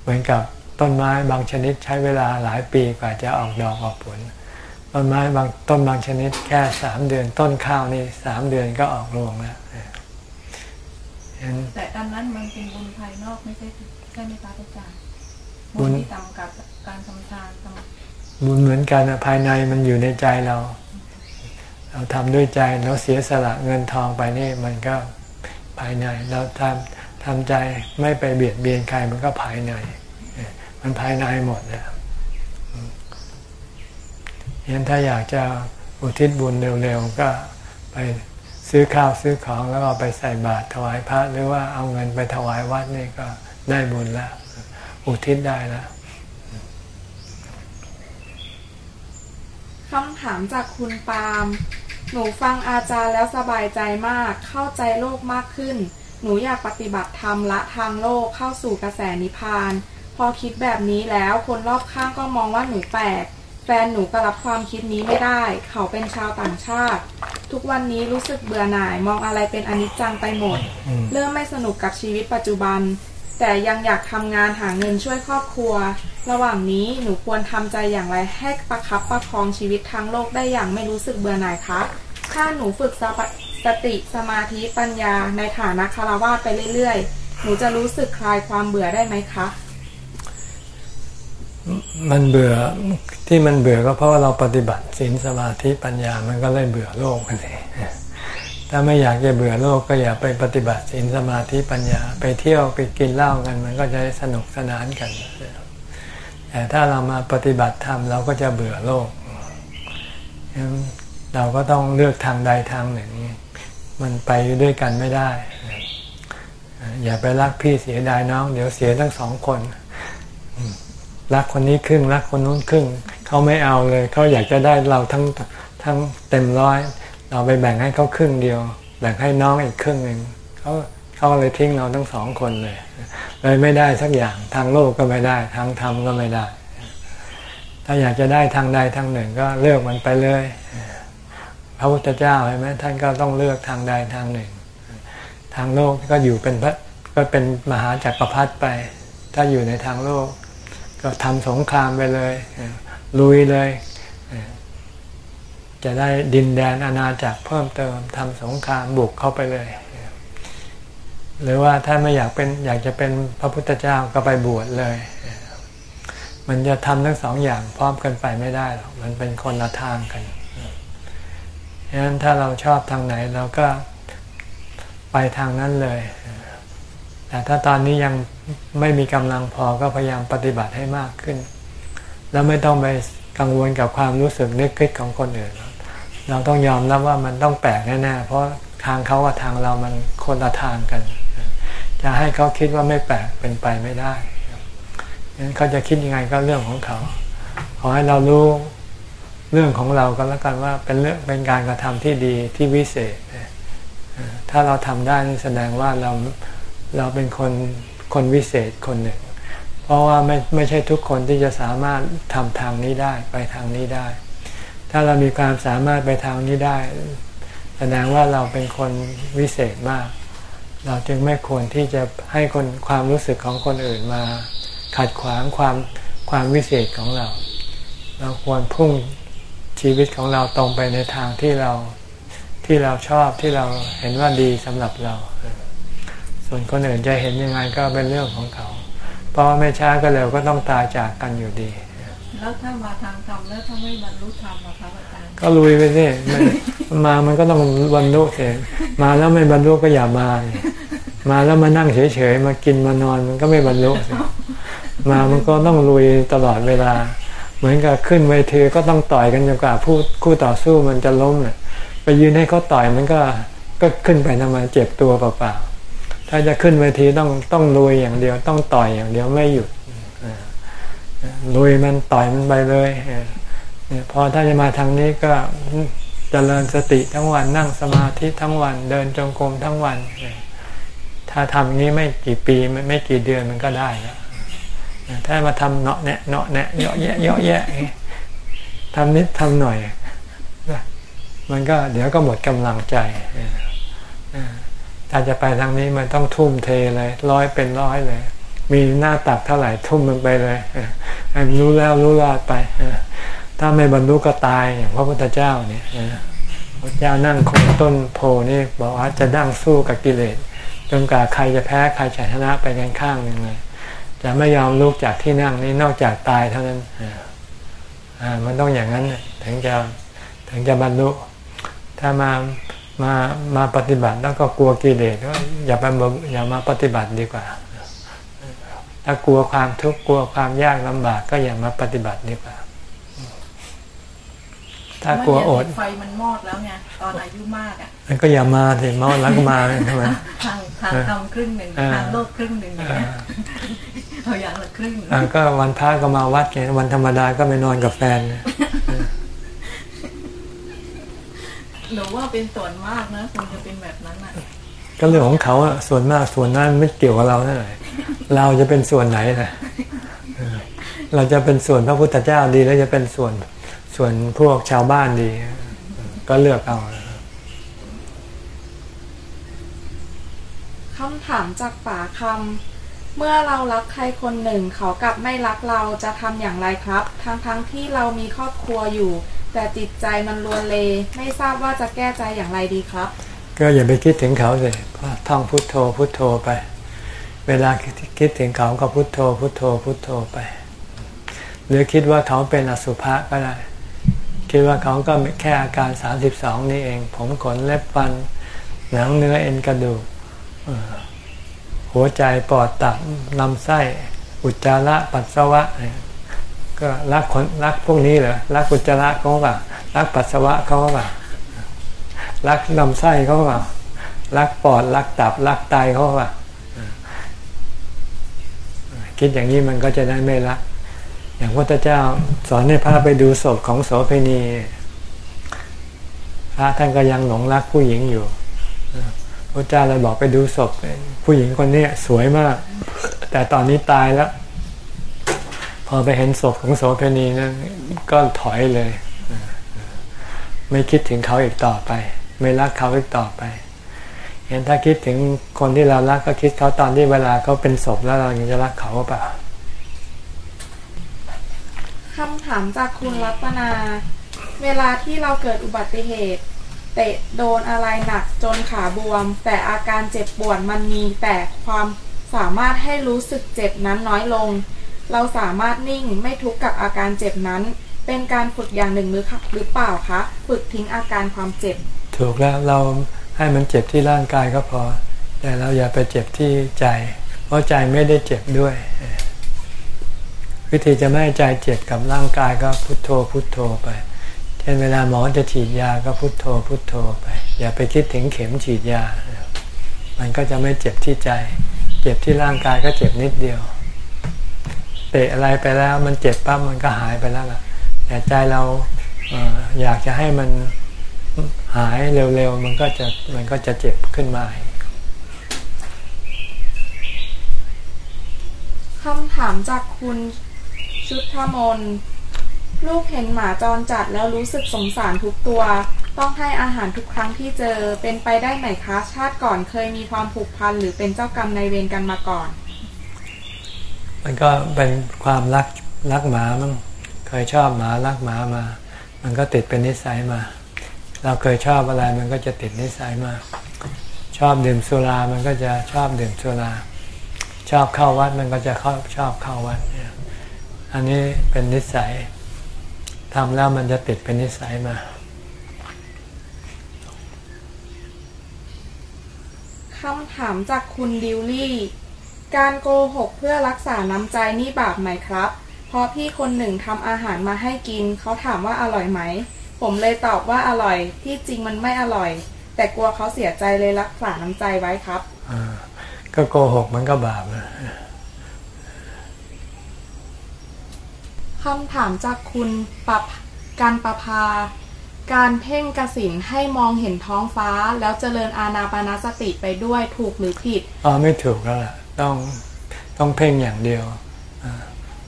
เหมือนกับต้นไม้บางชนิดใช้เวลาหลายปีกว่าจะออกดอกออกผล ต้นไม้บางต้นบางชนิดแค่สามเดือน ต้นข้าวนี่สามเดือนก็ออกรวงแล้วฉะนั้นแต่อันนั้นมันเป็นบุญภายนอกไม่ใช่ใช่ไหมคะอาจารย์บุบุญญที่ทำกับการทำทานทำบุญเหมือนกันนะภายในมันอยู่ในใจเรา เราทำด้วยใจแล้วเสียสละเงินทองไปนี่มันก็ภายในเราทำ ทำใจไม่ไปเบียดเบียนใครมันก็ภายใน มันภายในหมดเนี่ยยันถ้าอยากจะอุทิศบุญเร็วๆ ก็ไปซื้อข้าวซื้อของแล้วเอาไปใส่บาตรถวายพระ หรือว่าเอาเงินไปถวายวัดนี่ก็ได้บุญแล้วอุทิศได้แล้วคำถามจากคุณปาล์มหนูฟังอาจารย์แล้วสบายใจมาก เข้าใจโลกมากขึ้น หนูอยากปฏิบัติธรรมละทางโลกเข้าสู่กระแสนิพพาน พอคิดแบบนี้แล้วคนรอบข้างก็มองว่าหนูแปลกแฟนหนูก็รับความคิดนี้ไม่ได้ เขาเป็นชาวต่างชาติ ทุกวันนี้รู้สึกเบื่อหน่ายมองอะไรเป็นอนิจจังไปหมด เริ่มไม่สนุกกับชีวิตปัจจุบัน แต่ยังอยากทำงานหาเงินช่วยครอบครัว ระหว่างนี้หนูควรทำใจอย่างไรให้ประคับประคองชีวิตทางโลกได้อย่างไม่รู้สึกเบื่อหน่ายคะถ้าหนูฝึกส สติสมาธิปัญญาในฐานะคารวะไปเรื่อยๆ หนูจะรู้สึกคลายความเบื่อได้ไหมคะ มันเบื่อที่มันเบื่อก็เพราะว่าเราปฏิบัติศีลสมาธิปัญญามันก็เลยเบื่อโลกกันเลยถ้าไม่อยากจะเบื่อโลกก็อย่าไปปฏิบัติศีลสมาธิปัญญา ไปเที่ยวไปกินเหล้ากัน มันก็จะสนุกสนานกันแต่ถ้าเรามาปฏิบัติธรรมเราก็จะเบื่อโลกเราก็ต้องเลือกทางใดทางหนึ่ง มันไปด้วยกันไม่ได้ อย่าไปรักพี่เสียดายน้อง เดี๋ยวเสียทั้งสองคน รักคนนี้ครึ่ง รักคนนู้นครึ่ง เขาไม่เอาเลย เขาอยากจะได้เราทั้งทั้งเต็มร้อย เราไปแบ่งให้เขาครึ่งเดียว แบ่งให้น้องอีกครึ่งหนึ่งเขาเขาเลยทิ้งเราทั้งสองคนเลย เลยไม่ได้สักอย่าง ทางโลกก็ไม่ได้ ทางธรรมก็ไม่ได้ ถ้าอยากจะได้ทางใดทางหนึ่งก็เลือกมันไปเลย พระพุทธเจ้าใช่ไหมท่านก็ต้องเลือกทางใดทางหนึ่ง ทางโลกก็อยู่เป็นพระก็เป็นมหาจักรพรรดิไป ถ้าอยู่ในทางโลก ก็ทำสงครามไปเลย ลุยเลย จะได้ดินแดนอาณาจักรเพิ่มเติมทำสงครามบุกเข้าไปเลย หรือว่าถ้าไม่อยากเป็นอยากจะเป็นพระพุทธเจ้าก็ไปบวชเลย มันจะทำทั้งสองอย่างพร้อมกันไปไม่ได้หรอกมันเป็นคนละทางกัน ฉะนั้นถ้าเราชอบทางไหนเราก็ไปทางนั้นเลย แต่ถ้าตอนนี้ยังไม่มีกำลังพอก็พยายามปฏิบัติให้มากขึ้น แล้วไม่ต้องไปกังวลกับความรู้สึกนึกคิดของคนอื่น เราต้องยอมรับว่ามันต้องแปลกแน่ๆ เพราะทางเขากับทางเรามันคนละทางกัน จะให้เขาคิดว่าไม่แปลกเป็นไปไม่ได้ฉะนั้นเขาจะคิดยังไงก็เรื่องของเขา ขอให้เรารู้ เรื่องของเราก็แล้วกันว่าเป็นเรื่องเป็นการกระทำที่ดีที่วิเศษ ถ้าเราทำได้แสดงว่าเราเราเป็นคนคนวิเศษคนหนึ่ง เพราะว่าไม่ไม่ใช่ทุกคนที่จะสามารถทำทางนี้ได้ไปทางนี้ได้ ถ้าเรามีความสามารถไปทางนี้ได้ แสดงว่าเราเป็นคนวิเศษมาก เราจึงไม่ควรที่จะให้คนความรู้สึกของคนอื่นมา ขัดขวางความความวิเศษของเรา เราควรพุ่ง ชีวิตของเราตรงไปในทางที่เราที่เราชอบที่เราเห็นว่าดีสำหรับเรา ส่วนคนอื่นจะเห็นยังไงก็เป็นเรื่องของเขา เพราะว่าไม่ช้าก็เร็วก็ต้องตายจากกันอยู่ดี แล้วถ้ามาทางธรรมแล้วถ้าไม่บรรลุธรรมอะครับอาจารย์ก็ลุยไปสิมามันก็ต้องบรรลุเองมาแล้วไม่บรรลุก็อย่ามา มาแล้วมานั่งเฉยๆมากินมานอนมันก็ไม่บรรลุมามันก็ต้องลุยตลอดเวลา เหมือนกับขึ้นเวทีก็ต้องต่อยกันจนกว่าผู้คู่ต่อสู้มันจะล้มเนี่ยไปยืนให้เขาต่อยมันก็ก็ขึ้นไปทำไมเจ็บตัวเปล่าๆถ้าจะขึ้นเวทีต้องต้องลุยอย่างเดียว ต้องต่อยอย่างเดียวไม่หยุดลุยมันต่อยมันไปเลยเนี่ยพอถ้าจะมาทางนี้ก็จเจริญสติทั้งวันนั่งสมาธิทั้งวันเดินจงกรมทั้งวัน ถ้าทำนี้ไม่กี่ปีไม่กี่เดือนมันก็ได้แล้ว ถ้ามาทำเนาะแนะเนาะแนะเยาะแยะเยาะแยะทำนิดทำหน่อย มันก็เดี๋ยวก็หมดกำลังใจถ้าจะไปทางนี้มันต้องทุ่มเทเลยร้อยเป็นร้อยเลย มีหน้าตักเท่าไหร่ทุ่มมันไปเลยให้รู้แล้วรู้รอดไปถ้าไม่บรรลุก็ตายอย่างพระพุทธเจ้าเนี่ยพระเจ้านั่งคงต้นโพนี่บอกว่าจะดั้งสู้กับกิเลสจนกว่าใครจะแพ้ใครชนะไปกันข้างหนึ่งเลย จะไม่ยอมลุกจากที่นั่งนี้นอกจากตายเท่านั้นอ่ามันต้องอย่างนั้นถึงจะถึงจะบรรลุ ถ้ามามามาปฏิบัติแล้วก็กลัวกิเลสก็อย่าไปมาอย่ามาปฏิบัติดีกว่า ถ้ากลัวความทุกข์กลัวความยากลำบากก็อย่ามาปฏิบัติดีกว่า ถ้ากลัวอดไฟมันมอดแล้วไงตอนอายุมากอะมันก็อย่ามาสิเมาแล้วก็มาใช่ไหมทางทางทำครึ่งหนึ่งเออทางโลกครึ่งหนึ่งอย่าง เงี้ยเอาอย่างละครึ่งอ่าก็วันพระก็มาวัดไงวันธรรมดาก็ไปนอนกับแฟนหนูว่าเป็นส่วนมากนะคงจะเป็นแบบนั้นอะก็เรื่องของเขาอะส่วนมากส่วนนั้นไม่เกี่ยวกับเราเท่าไหร่เราจะเป็นส่วนไหนนะเออเราจะเป็นส่วนพระพุทธเจ้าดี แล้วจะเป็นส่วนส่วนพวกชาวบ้านดี ก็เลือกเอาคำถามจากฝาคำ เมื่อเรารักใครคนหนึ่ง เขากลับไม่รักเราจะทำอย่างไรครับ ทั้งทั้งๆที่เรามีครอบครัวอยู่ แต่จิตใจมันลวนเล ไม่ทราบว่าจะแก้ใจอย่างไรดีครับ ก็อย่าไปคิดถึงเขาเลยท่องพุทโธพุทโธไป เวลาคิดถึงเขาก็พุทโธพุทโธพุทโธไป หรือคิดว่าเขาเป็นอสุภะก็ได้ คิดว่าเขาก็แค่อาการ 32 นี่เอง ผมขนเล็บฟัน หนังเนื้อเอ็นกระดูกเออ หัวใจปอดตับลำไส้ อุจจาระปัสสาวะ ก็รักคนรักพวกนี้เหรอรักอุจจาระเขาเปล่ารักปัสสาวะเขาเปล่ารักลำไส้เขาเปล่ารักปอดรักตับรักไตเขาเปล่าคิดอย่างนี้มันก็จะได้ไม่รัก อย่างพระพุทธเจ้าสอนให้พระไปดูศพของโสเภณีพระท่านก็ยังหลงรักผู้หญิงอยู่ พระเจ้าเลยบอกไปดูศพผู้หญิงคนนี้สวยมาก แต่ตอนนี้ตายแล้ว พอไปเห็นศพของโสเภณีนั้นก็ถอยเลย ไม่คิดถึงเขาอีกต่อไป ไม่รักเขาอีกต่อไป เห็นถ้าคิดถึงคนที่เรารักก็คิดเขาตอนที่เวลาเขาเป็นศพแล้วเรายังจะรักเขาหรือเปล่าคำถามจากคุณรัตนา เวลาที่เราเกิดอุบัติเหตุ เตะโดนอะไรหนักจนขาบวม แต่อาการเจ็บปวดมันมีแต่ความสามารถให้รู้สึกเจ็บนั้นน้อยลง เราสามารถนิ่งไม่ทุกข์กับอาการเจ็บนั้น เป็นการฝึกอย่างหนึ่งหรือคะหรือเปล่าคะฝึกทิ้งอาการความเจ็บ ถูกแล้วเราให้มันเจ็บที่ร่างกายก็พอ แต่เราอย่าไปเจ็บที่ใจ เพราะใจไม่ได้เจ็บด้วย วิธีจะไม่ให้ใจเจ็บกับร่างกายก็พุทโธพุทโธไป ช่นเวลาหมอจะฉีดยาก็พุทโธพุทโธไป อย่าไปคิดถึงเข็มฉีดยา มันก็จะไม่เจ็บที่ใจ เจ็บที่ร่างกายก็เจ็บนิดเดียวเตะอะไรไปแล้วมันเจ็บปั๊บมันก็หายไปแล้วล่ะ แต่ใจเราเอออยากจะให้มันหายเร็วๆมันก็จะมันก็จะเจ็บขึ้นมาคำถามจากคุณชุทธมน ลูกเห็นหมาจรจัดแล้วรู้สึกสงสารทุกตัว ต้องให้อาหารทุกครั้งที่เจอ เป็นไปได้ไหมคะชาติก่อนเคยมีความผูกพันหรือเป็นเจ้ากรรมในเวรกันมาก่อน มันก็เป็นความรักรักหมามั้งเคยชอบหมารักหมามา มันก็ติดเป็นนิสัยมา เราเคยชอบอะไรมันก็จะติดนิสัยมา ชอบดื่มสุรา มันก็จะชอบดื่มสุรา ชอบเข้าวัดมันก็จะชอบชอบเข้าวัด อันนี้เป็นนิสัย ทำแล้วมันจะติดเป็นนิสัยมา คำถามจากคุณดิวลี่ การโกหกเพื่อรักษาน้ำใจนี่บาปไหมครับ เพราะพี่คนหนึ่งทำอาหารมาให้กิน เขาถามว่าอร่อยไหม ผมเลยตอบว่าอร่อย ที่จริงมันไม่อร่อย แต่กลัวเขาเสียใจเลยรักษาน้ำใจไว้ครับอ่าก็โกหกมันก็บาปนะ คำถามจากคุณปรับการประพา การเพ่งกสินให้มองเห็นท้องฟ้า แล้วเจริญอาณาปานสติไปด้วยถูกหรือผิดอ๋อไม่ถูกแล้วล่ะต้องต้องเพ่งอย่างเดียว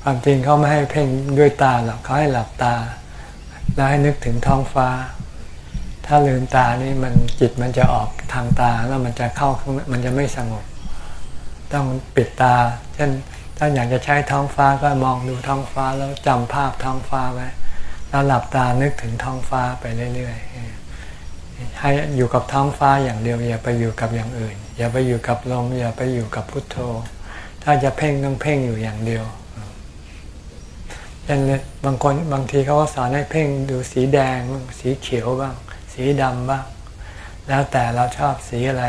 ความจริงเขาไม่ให้เพ่งด้วยตาหรอกเขาให้หลับตา แล้วให้นึกถึงท้องฟ้า ถ้าลืมตานี่มันจิตมันจะออกทางตาแล้วมันจะเข้ามันจะไม่สงบ ต้องปิดตา เช่น ถ้าอยากจะใช้ท้องฟ้าก็มองดูท้องฟ้าแล้วจำภาพท้องฟ้าไว้ แล้วหลับตานึกถึงท้องฟ้าไปเรื่อยๆ ให้อยู่กับท้องฟ้าอย่างเดียว อย่าไปอยู่กับอย่างอื่น อย่าไปอยู่กับลม อย่าไปอยู่กับพุทโธ ถ้าจะเพ่งต้องเพ่งอยู่อย่างเดียวเช่นบางคนบางทีเขาก็สอนให้เพ่งดูสีแดงบ้างสีเขียวบ้าง สีดำบ้าง แล้วแต่เราชอบสีอะไร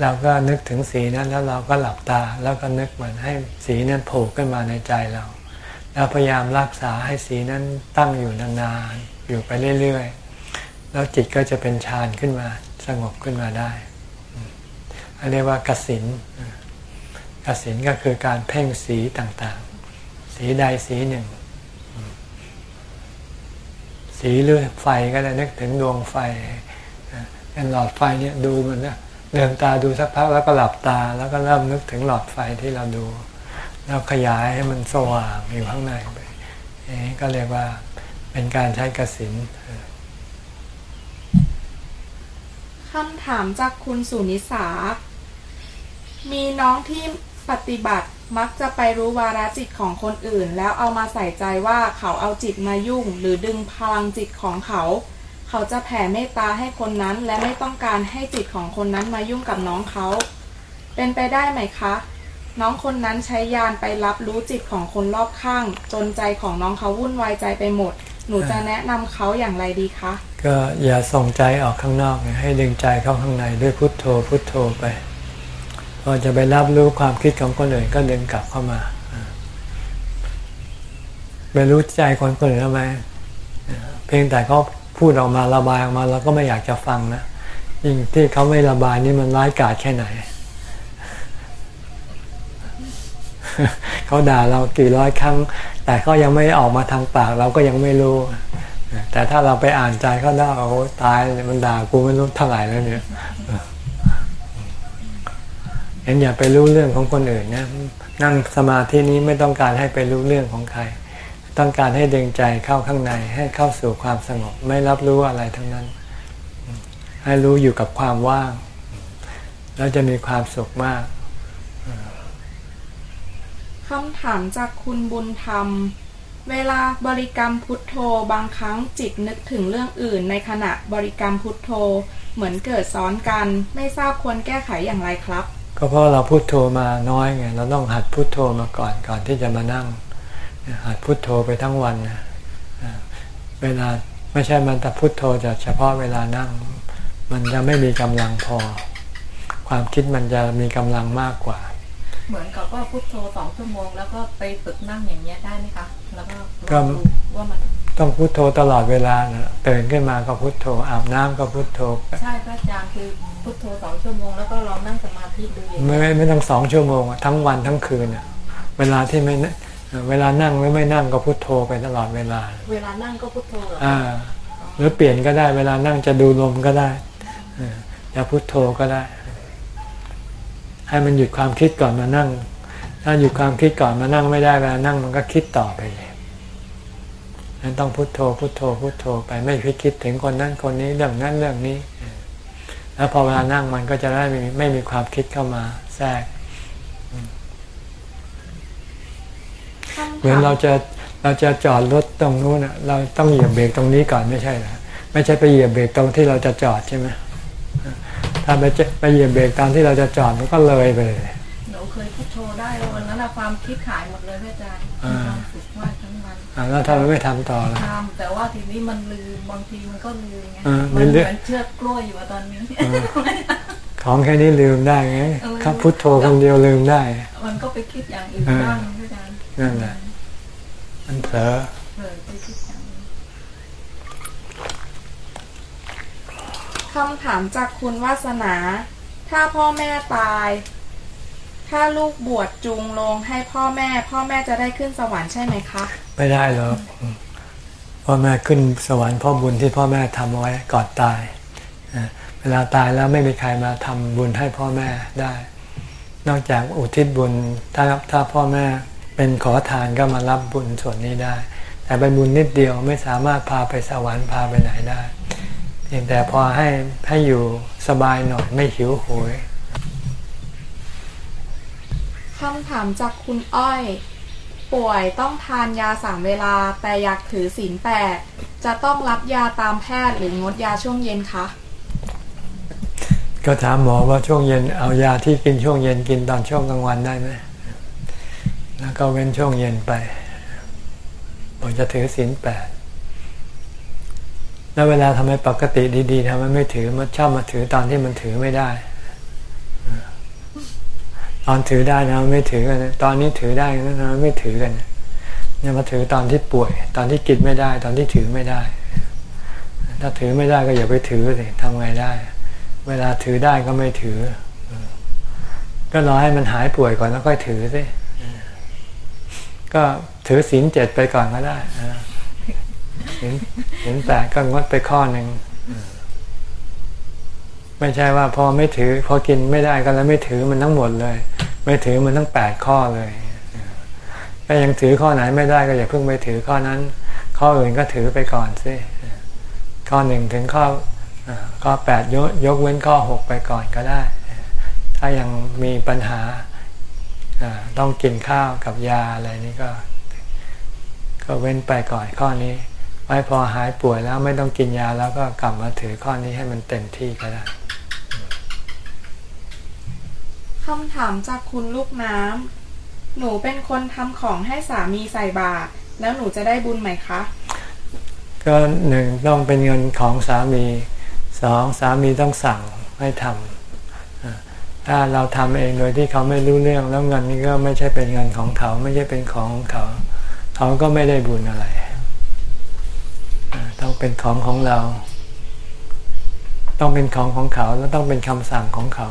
เราก็นึกถึงสีนั้นแล้วเราก็หลับตา แล้วก็นึกเหมือนให้สีนั้นโผล่ขึ้นมาในใจเรา แล้วพยายามรักษาให้สีนั้นตั้งอยู่นานๆอยู่ไปเรื่อยๆ แล้วจิตก็จะเป็นฌานขึ้นมาสงบขึ้นมาได้อันเรียกว่ากสินกสินก็คือการเพ่งสีต่างๆ สีใดสีหนึ่ง สีหรือไฟก็ได้นึกถึงดวงไฟเป็นหลอดไฟเนี่ยดูมันนะ เดินตาดูสักพักแล้วก็หลับตา แล้วก็เริ่มนึกถึงหลอดไฟที่เราดู แล้วขยายให้มันสว่างอยู่ข้างในไปนี่ก็เรียกว่าเป็นการใช้กสินคำถามจากคุณสุนิสา มีน้องที่ปฏิบัติมักจะไปรู้วาระจิตของคนอื่น แล้วเอามาใส่ใจว่าเขาเอาจิตมายุ่ง หรือดึงพลังจิตของเขา เขาจะแผ่เมตตาให้คนนั้น และไม่ต้องการให้จิตของคนนั้นมายุ่งกับน้องเขา เป็นไปได้ไหมคะ น้องคนนั้นใช้ยานไปรับรู้จิตของคนรอบข้าง จนใจของน้องเขาวุ่นวายใจไปหมด หนูจะแนะนำเขาอย่างไรดีคะ ก็อย่าส่งใจออกข้างนอกให้ดึงใจเข้าข้างในด้วยพุทโธพุทโธไปพอจะไปรับรู้ความคิดของคนอื่นก็ดึงกลับเข้ามาไปรู้ใจคนคนอื่นทำไมเพียงแต่เขา พูดออกมาระบายออกมาเราก็ไม่อยากจะฟังนะยิ่งที่เขาไม่ระบายนี่มันร้ายกาจแค่ไหน เขาด่าเรากี่ร้อยครั้ง แต่เขายังไม่ออกมาทางปาก เราก็ยังไม่รู้ แต่ถ้าเราไปอ่านใจเขาได้โอ้ตายมันด่ากูไม่รู้เท่าไหร่แล้วเนี่ยเห็นอย่าไปรู้เรื่องของคนอื่นนะนั่งสมาธินี้ไม่ต้องการให้ไปรู้เรื่องของใคร ต้องการให้ดึงใจเข้าข้างในให้เข้าสู่ความสงบ ไม่รับรู้อะไรทั้งนั้น ให้รู้อยู่กับความว่าง แล้วจะมีความสุขมากคำถามจากคุณบุญธรรม เวลาบริกรรมพุทโธบางครั้งจิตนึกถึงเรื่องอื่น ในขณะบริกรรมพุทโธเหมือนเกิดซ้อนกัน ไม่ทราบควรแก้ไขอย่างไรครับ ก็เพราะเราพุโทโธมาน้อยไงเราต้องหัดพุโทโธมาก่อนก่อนที่จะมานั่ง หัดพุโทโธไปทั้งวันนะเวลาไม่ใช่มันแต่พุโทโธจะเฉพาะเวลานั่ง มันจะไม่มีกำลังพอ ความคิดมันจะมีกำลังมากกว่า เหมือนกับว่าพุทโธสองชั่วโมง แล้วก็ไปฝึกนั่งอย่างเงี้ยได้ไหมคะแล้วก็ก็ลองดูว่ามันต้องพุโทโธตลอดเวลานะตื่นขึ้นมาก็พุโทโธอาบน้ำก็พุโทโธใช่พระอาจารย์คือพุทโธสองชั่วโมงแล้วก็ลองนั่งสมาธิดูอย่างไม่เงี้ยไม่ไม่ต้องสองชั่วโมงอะทั้งวันทั้งคืนอะเวลาที่ไม่นั่ง เวลานั่งหรือไม่นั่งก็พุโทโธไปตลอดเวลา เวลานั่งก็พุทโธเหรออ่าหรือเปลี่ยนก็ได้เวลานั่งจะดูลมก็ได้เออจะพุโทโธก็ได้ ให้มันหยุดความคิดก่อนมานั่ง ถ้าหยุดความคิดก่อนมานั่งไม่ได้เวลานั่งมันก็คิดต่อไปเลยนั้นต้องพุโทโธพุโทโธพุโทโธไปไม่คิดคิดถึงคนนั้นคนนี้เรื่องนั้นเรื่องนี้ แล้วพอเวลานั่งมันก็จะได้ไม่มีไม่มีความคิดเข้ามาแทรก คำ เหมือนถามเราจะเราจะจอดรถตรงนู้นน่ะเราต้องเหยียบเบรกตรงนี้ก่อนไม่ใช่เหรอไม่ใช่ไปเหยียบเบรกตรงที่เราจะจอดใช่ไหมถ้าไปเจไปเหยียบเบรกตอนที่เราจะจอดมันก็เลยไปเลยหนูเคยพุทโธได้แล้ววันนั้นอะความคิดหายหมดเลยพระอาจารย์มีความสุขมากทั้งวันอ่าแล้วถ้าเราไม่ทำต่อละทำแต่ว่าทีนี้มันลืมบางทีมันก็ลืมไงเออมันเรื่เหอยๆมือนเชือกกล้วยอยู่อะตอนนี้ของแค่นี้ลืมได้ไงเออครับพุทโธคนเดียวลืมได้ มันก็ไปคิดอย่างอื่นเออบ้างพระอาจารย์ นั่นแหละ มันเผลอเออไปคิดอย่างอื่นคำถามจากคุณวาสนา ถ้าพ่อแม่ตาย ถ้าลูกบวชจูงลงให้พ่อแม่ พ่อแม่จะได้ขึ้นสวรรค์ใช่ไหมคะ ไม่ได้หรอกพ่อแม่ขึ้นสวรรค์เพ่อบุญที่พ่อแม่ทำเอาไว้ก่อนตายอ่าเวลาตายแล้วไม่มีใครมาทำบุญให้พ่อแม่ได้ นอกจากอุทิศบุญถ้าถ้าพ่อแม่ เป็นขอทานก็มารับบุญส่วนนี้ได้ แต่เป็นบุญนิดเดียวไม่สามารถพาไปสวรรค์พาไปไหนได้เพียงแต่พอให้ให้อยู่สบายหน่อยไม่หิวโหยคำถามจากคุณอ้อย ป่วยต้องทานยาสามเวลาแต่อยากถือศีลแปดจะต้องรับยาตามแพทย์หรืองดยาช่วงเย็นคะ ก็ถามหมอว่าช่วงเย็นเอายาที่กินช่วงเย็นกินตอนช่วงกลางวันได้ไหม แล้วก็เว้นช่วงเย็นไปบอกจะถือศีลแปดแล้วเวลาทำไมปกติดีๆทำไมไม่ถือมันชอบมาถือตอนที่มันถือไม่ได้ ตอนถือได้นะไม่ถือกันตอนนี้ถือได้นะไม่ถือกันเนี่ยมาถือตอนที่ป่วย ตอนที่กินไม่ได้ ตอนที่ถือไม่ได้ ถ้าถือไม่ได้ก็อย่าไปถือสิทำไงได้ เวลาถือได้ก็ไม่ถือ ก็รอให้มันหายป่วยก่อนแล้วค่อยถือสิ ก็ถือศีลเจ็ดไปก่อนก็ได้ศีลศีลแปดก็งดไปข้อหนึ่งไม่ใช่ว่าพอไม่ถือ พอกินไม่ได้ก็แล้วไม่ถือมันทั้งหมดเลย ไม่ถือมันทั้งแปดข้อเลยถ้ายังถือข้อไหนไม่ได้ก็อย่าเพิ่งไปถือข้อนั้น ข้ออื่นก็ถือไปก่อนสิข้อหนึ่งถึงข้อข้อแปดยกยกเว้นข้อหกไปก่อนก็ได้ ถ้ายังมีปัญหา ต้องกินข้าวกับยาอะไรนี่ก็ ก็เว้นไปก่อนข้อนี้ ไว้พอหายป่วยแล้วไม่ต้องกินยาแล้วก็กลับมาถือข้อนี้ให้มันเต็มที่ก็ได้คำถามจากคุณลูกน้ำ หนูเป็นคนทำของให้สามีใส่บาตรแล้วหนูจะได้บุญไหมคะ ก็หนึ่งต้องเป็นเงินของสามีสองสามีต้องสั่งให้ทำ ถ้าเราทำเองโดยที่เขาไม่รู้เรื่องแล้วเงินนี้ก็ไม่ใช่เป็นเงินของเขา ไม่ใช่เป็นของของเขา เขาก็ไม่ได้บุญอะไรต้องเป็นของของเรา ต้องเป็นของของเขาแล้วต้องเป็นคำสั่งของเขา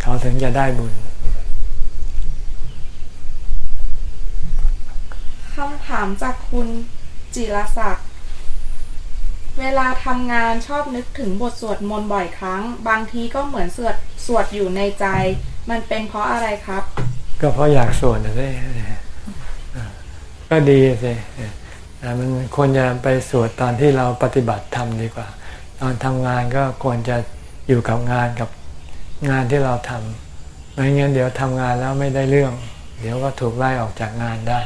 เขาถึงจะได้บุญคำถามจากคุณจิรศักดิ์ เวลาทำงานชอบนึกถึงบทสวดมนต์บ่อยครั้ง บางทีก็เหมือนสวดสวดอยู่ในใจ มันเป็นเพราะอะไรครับ ก็เพราะอยากสวดนะสิก็ดีสิแต่มันควรจะไปสวดตอนที่เราปฏิบัติธรรมดีกว่า ตอนทำงานก็ควรจะอยู่กับงานกับงานที่เราทำไม่งั้นเดี๋ยวทำงานแล้วไม่ได้เรื่อง เดี๋ยวก็ถูกไล่ออกจากงานได้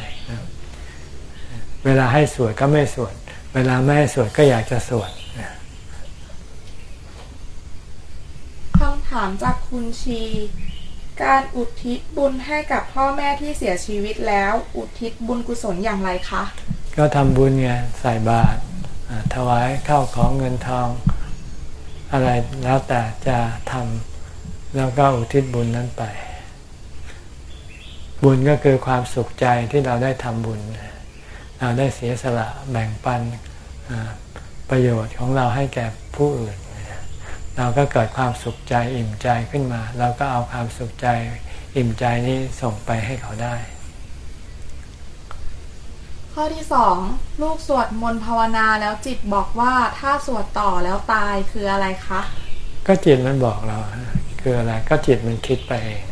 เวลาให้สวดก็ไม่สวด เวลาไม่ให้สวดก็อยากจะสวดคำถามจากคุณชี การอุทิศบุญให้กับพ่อแม่ที่เสียชีวิตแล้ว อุทิศบุญกุศลอย่างไรคะ ก็ทำบุญไงใส่บาตรถวายข้าวของเงินทองอะไรแล้วแต่จะทำแล้วก็อุทิศบุญนั้นไป บุญก็คือความสุขใจที่เราได้ทำบุญ เราได้เสียสละแบ่งปันประโยชน์ของเราให้แก่ผู้อื่น เราก็เกิดความสุขใจอิ่มใจขึ้นมา เราก็เอาความสุขใจอิ่มใจนี้ส่งไปให้เขาได้ ข้อที่สองลูกสวดมนต์ภาวนาแล้วจิตบอกว่าถ้าสวดต่อแล้วตายคืออะไรคะก็จิตมันบอกเราคืออะไรก็จิตมันคิดไปเอง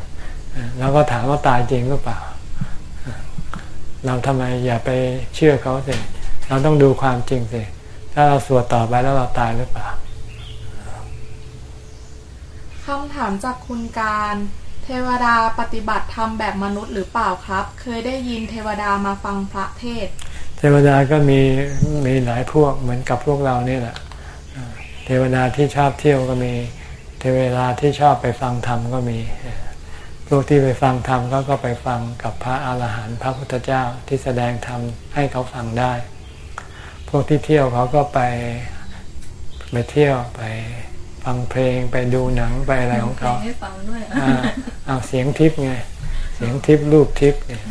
แล้วก็ถามว่าตายจริงหรือเปล่า เราทำไมอย่าไปเชื่อเขาสิเราต้องดูความจริงสิถ้าเราสวดต่อไปแล้วเราตายหรือเปล่าคำถามจากคุณการ เทวดาปฏิบัติธรรมแบบมนุษย์หรือเปล่าครับ เคยได้ยินเทวดามาฟังพระเทศ เทวดาก็มีมีหลายพวกเหมือนกับพวกเรานี่แหละเทวดาที่ชอบเที่ยวก็มี เทวดาที่ชอบไปฟังธรรมก็มี พวกที่ไปฟังธรรมก็ก็ไปฟังกับพระอาหารหันต์พระพุทธเจ้าที่แสดงธรรมให้เขาฟังได้ พวกที่เที่ยวเขาก็ไปไปเที่ยวไปฟังเพลงไปดูหนังไปอะไรของเขาให้ฟังด้วยเอาเสียงทิพย์ไงเสียงทิพย์รูปทิพย์เนี่ย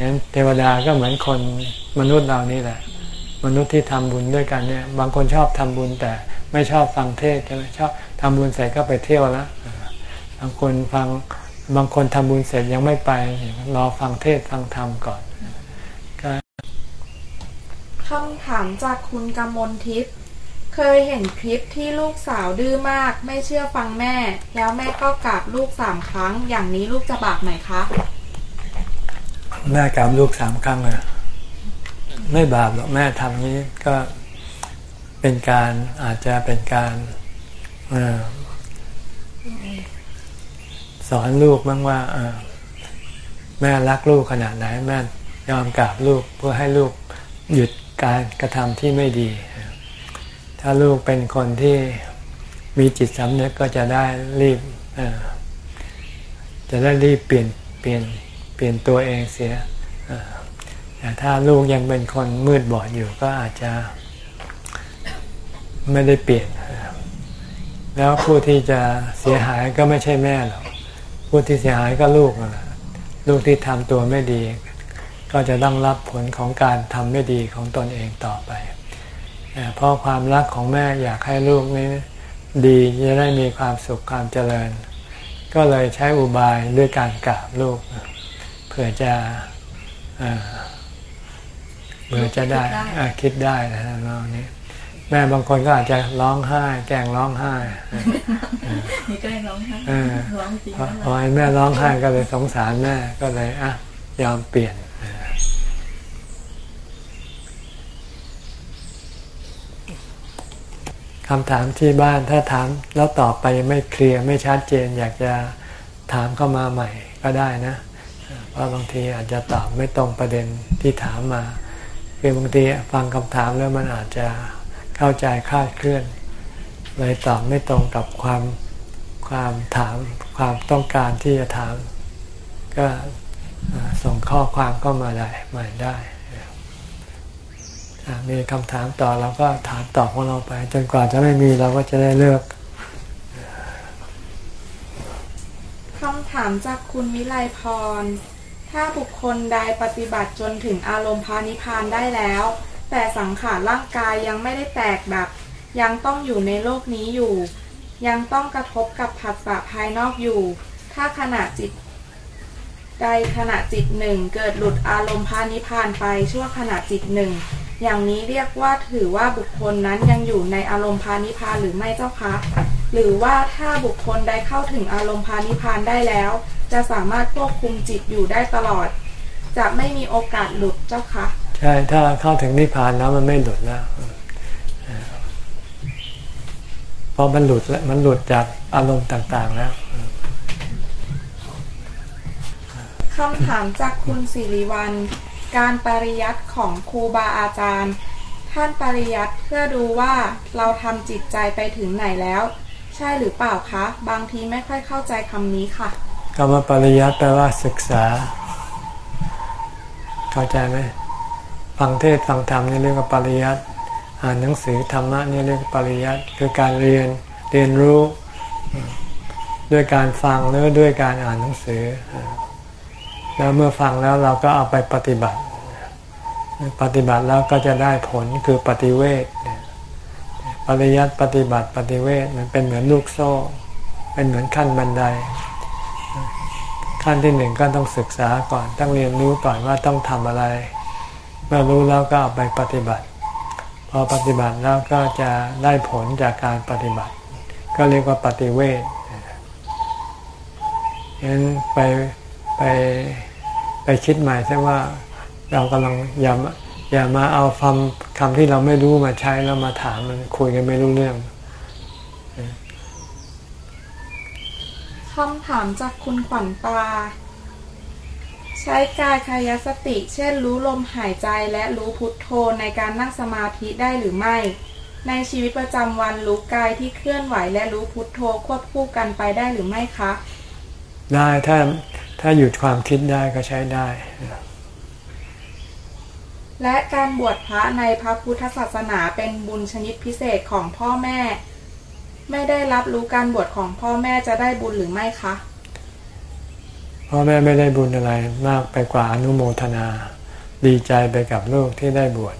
งั้นเทวดาก็เหมือนคนมนุษย์เรานี่แหละ มนุษย์ที่ทำบุญด้วยกันเนี่ย บางคนชอบทำบุญแต่ไม่ชอบฟังเทศใช่ไหมชอบทำบุญเสร็จก็ไปเที่ยวแล้ว บางคนฟังบางคนทำบุญเสร็จยังไม่ไปรอฟังเทศฟังธรรมก่อนคำถามจากคุณกมลทิพย์เคยเห็นคลิปที่ลูกสาวดื้อมาก ไม่เชื่อฟังแม่ แล้วแม่ก็กราบลูกสามครั้ง อย่างนี้ลูกจะบาปไหมคะแม่กราบลูกสามครั้งเลยไม่บาปหรอกแม่ทำนี้ก็เป็นการอาจจะเป็นการอ สอนลูกบ้างว่าแม่รักลูกขนาดไหนแม่ยอมกราบลูกเพื่อให้ลูกหยุดการกระทำที่ไม่ดี ถ้าลูกเป็นคนที่มีจิตสำนึกก็จะได้รีบจะได้รีบเปลี่ยนเปลี่ยนเปลี่ยนตัวเองเสียแต่แต่ถ้าลูกยังเป็นคนมืดบอดอยู่ก็อาจจะไม่ได้เปลี่ยน แล้วผู้ที่จะเสียหายก็ไม่ใช่แม่หรอก ผู้ที่เสียหายก็ลูกนั่แหละลูกที่ทำตัวไม่ดี ก็จะต้องรับผลของการทำไม่ดีของตนเองต่อไป เพราะความรักของแม่อยากให้ลูกนี้ดีจะได้มีความสุขความเจริญ ก็เลยใช้อุบายด้วยการกราบลูกเพื่อจะเพื่อจะได้คิดได้นะน้องนี้ ม่บางคนก็อาจจะร้องไห้ แกล้งร้องไห้มีแกล้งร้องไห้ร้องจริงพอให้แม่ร้องไห้ก็เลยสงสารแม่ก็เลยอะยอมเปลี่ยนคำถามที่บ้านถ้าถามแล้วตอบไปไม่เคลียร์ไม่ชัดเจน อยากจะถามเข้ามาใหม่ก็ได้นะเพราะบางทีอาจจะตอบไม่ตรงประเด็นที่ถามมา คือบางทีฟังคำถามแล้วมันอาจจะ เข้าใจคลาดเคลื่อน เลยตอบไม่ตรงกับความความถามความต้องการที่จะถาม ก็ส่งข้อความเข้ามาได้ใหม่ได้มีคำถามต่อเราก็ถามตอบของเราไป จนกว่าจะไม่มีเราก็จะได้เลือกคำถามจากคุณวิไลพร ถ้าบุคคลใดปฏิบัติจนถึงอารมณ์พานิพานได้แล้ว แต่สังขารร่างกายยังไม่ได้แตกดับ ยังต้องอยู่ในโลกนี้อยู่ ยังต้องกระทบกับผัสสะภายนอกอยู่ ถ้าขณะจิตใดขณะจิตหนึ่งเกิดหลุดอารมณ์พานิพานไปชั่วขณะจิตหนึ่งอย่างนี้เรียกว่าถือว่าบุคคลนั้นยังอยู่ในอารมณ์พานิพานหรือไม่เจ้าคะหรือว่าถ้าบุคคลได้เข้าถึงอารมณ์พานิพานได้แล้ว จะสามารถควบคุมจิตอยู่ได้ตลอด จะไม่มีโอกาสหลุดเจ้าคะ ใช่ถ้าเข้าถึงนิพพานแล้วมันไม่หลุดแล้วพอมันหลุดแล้วมันหลุดจากอารมณ์ต่าง ๆ แล้วคำถามจากคุณสิริวัลการปริยัติของครูบาอาจารย์ ท่านปริยัติเพื่อดูว่าเราทำจิตใจไปถึงไหนแล้ว ใช่หรือเปล่าคะ บางทีไม่ค่อยเข้าใจคำนี้ค่ะคำว่าปริยัติแปลว่าศึกษา เข้าใจไหม ฟังเทศฟังธรรมนี่เรียกว่าปริยัติอ่านหนังสือธรรมะนี่เรียกว่าปริยัติคือการเรียนเรียนรู้ด้วยการฟังหรือด้วยการอ่านหนังสือ แล้วเมื่อฟังแล้วเราก็เอาไปปฏิบัติ ปฏิบัติแล้วก็จะได้ผลคือปฏิเวทปริยัติปฏิบัติปฏิเวทมันเป็นเหมือนลูกโซ่ เป็นเหมือนขั้นบันได ขั้นที่หนึ่งก็ต้องศึกษาก่อนต้องเรียนรู้ก่อนว่าต้องทำอะไร เมื่อรู้แล้วก็เอาไปปฏิบัติ พอปฏิบัติแล้วก็จะได้ผลจากการปฏิบัติ ก็เรียกว่าปฏิเวทฉะนั้นไปไปไปคิดใหม่ใช่ว่าเรากำลังอย่าอย่ามาเอาคำคำที่เราไม่รู้มาใช้แล้วมาถามมันคุยกันไม่รู้เรื่องคำถามจากคุณขวัญตา ใช้กายคายสติ เช่น รู้ลมหายใจและรู้พุทโธในการนั่งสมาธิได้หรือไม่ ในชีวิตประจำวันรู้กายที่เคลื่อนไหวและรู้พุทโธควบคู่กันไปได้หรือไม่คะ ได้ถ้าถ้าหยุดความคิดได้ก็ใช้ได้ และการบวชพระในพระพุทธศาสนาเป็นบุญชนิดพิเศษของพ่อแม่ ไม่ได้รับรู้การบวชของพ่อแม่จะได้บุญหรือไม่คะ พ่อแม่ไม่ได้บุญอะไรมากไปกว่าอนุโมทนา ดีใจไปกับลูกที่ได้บวช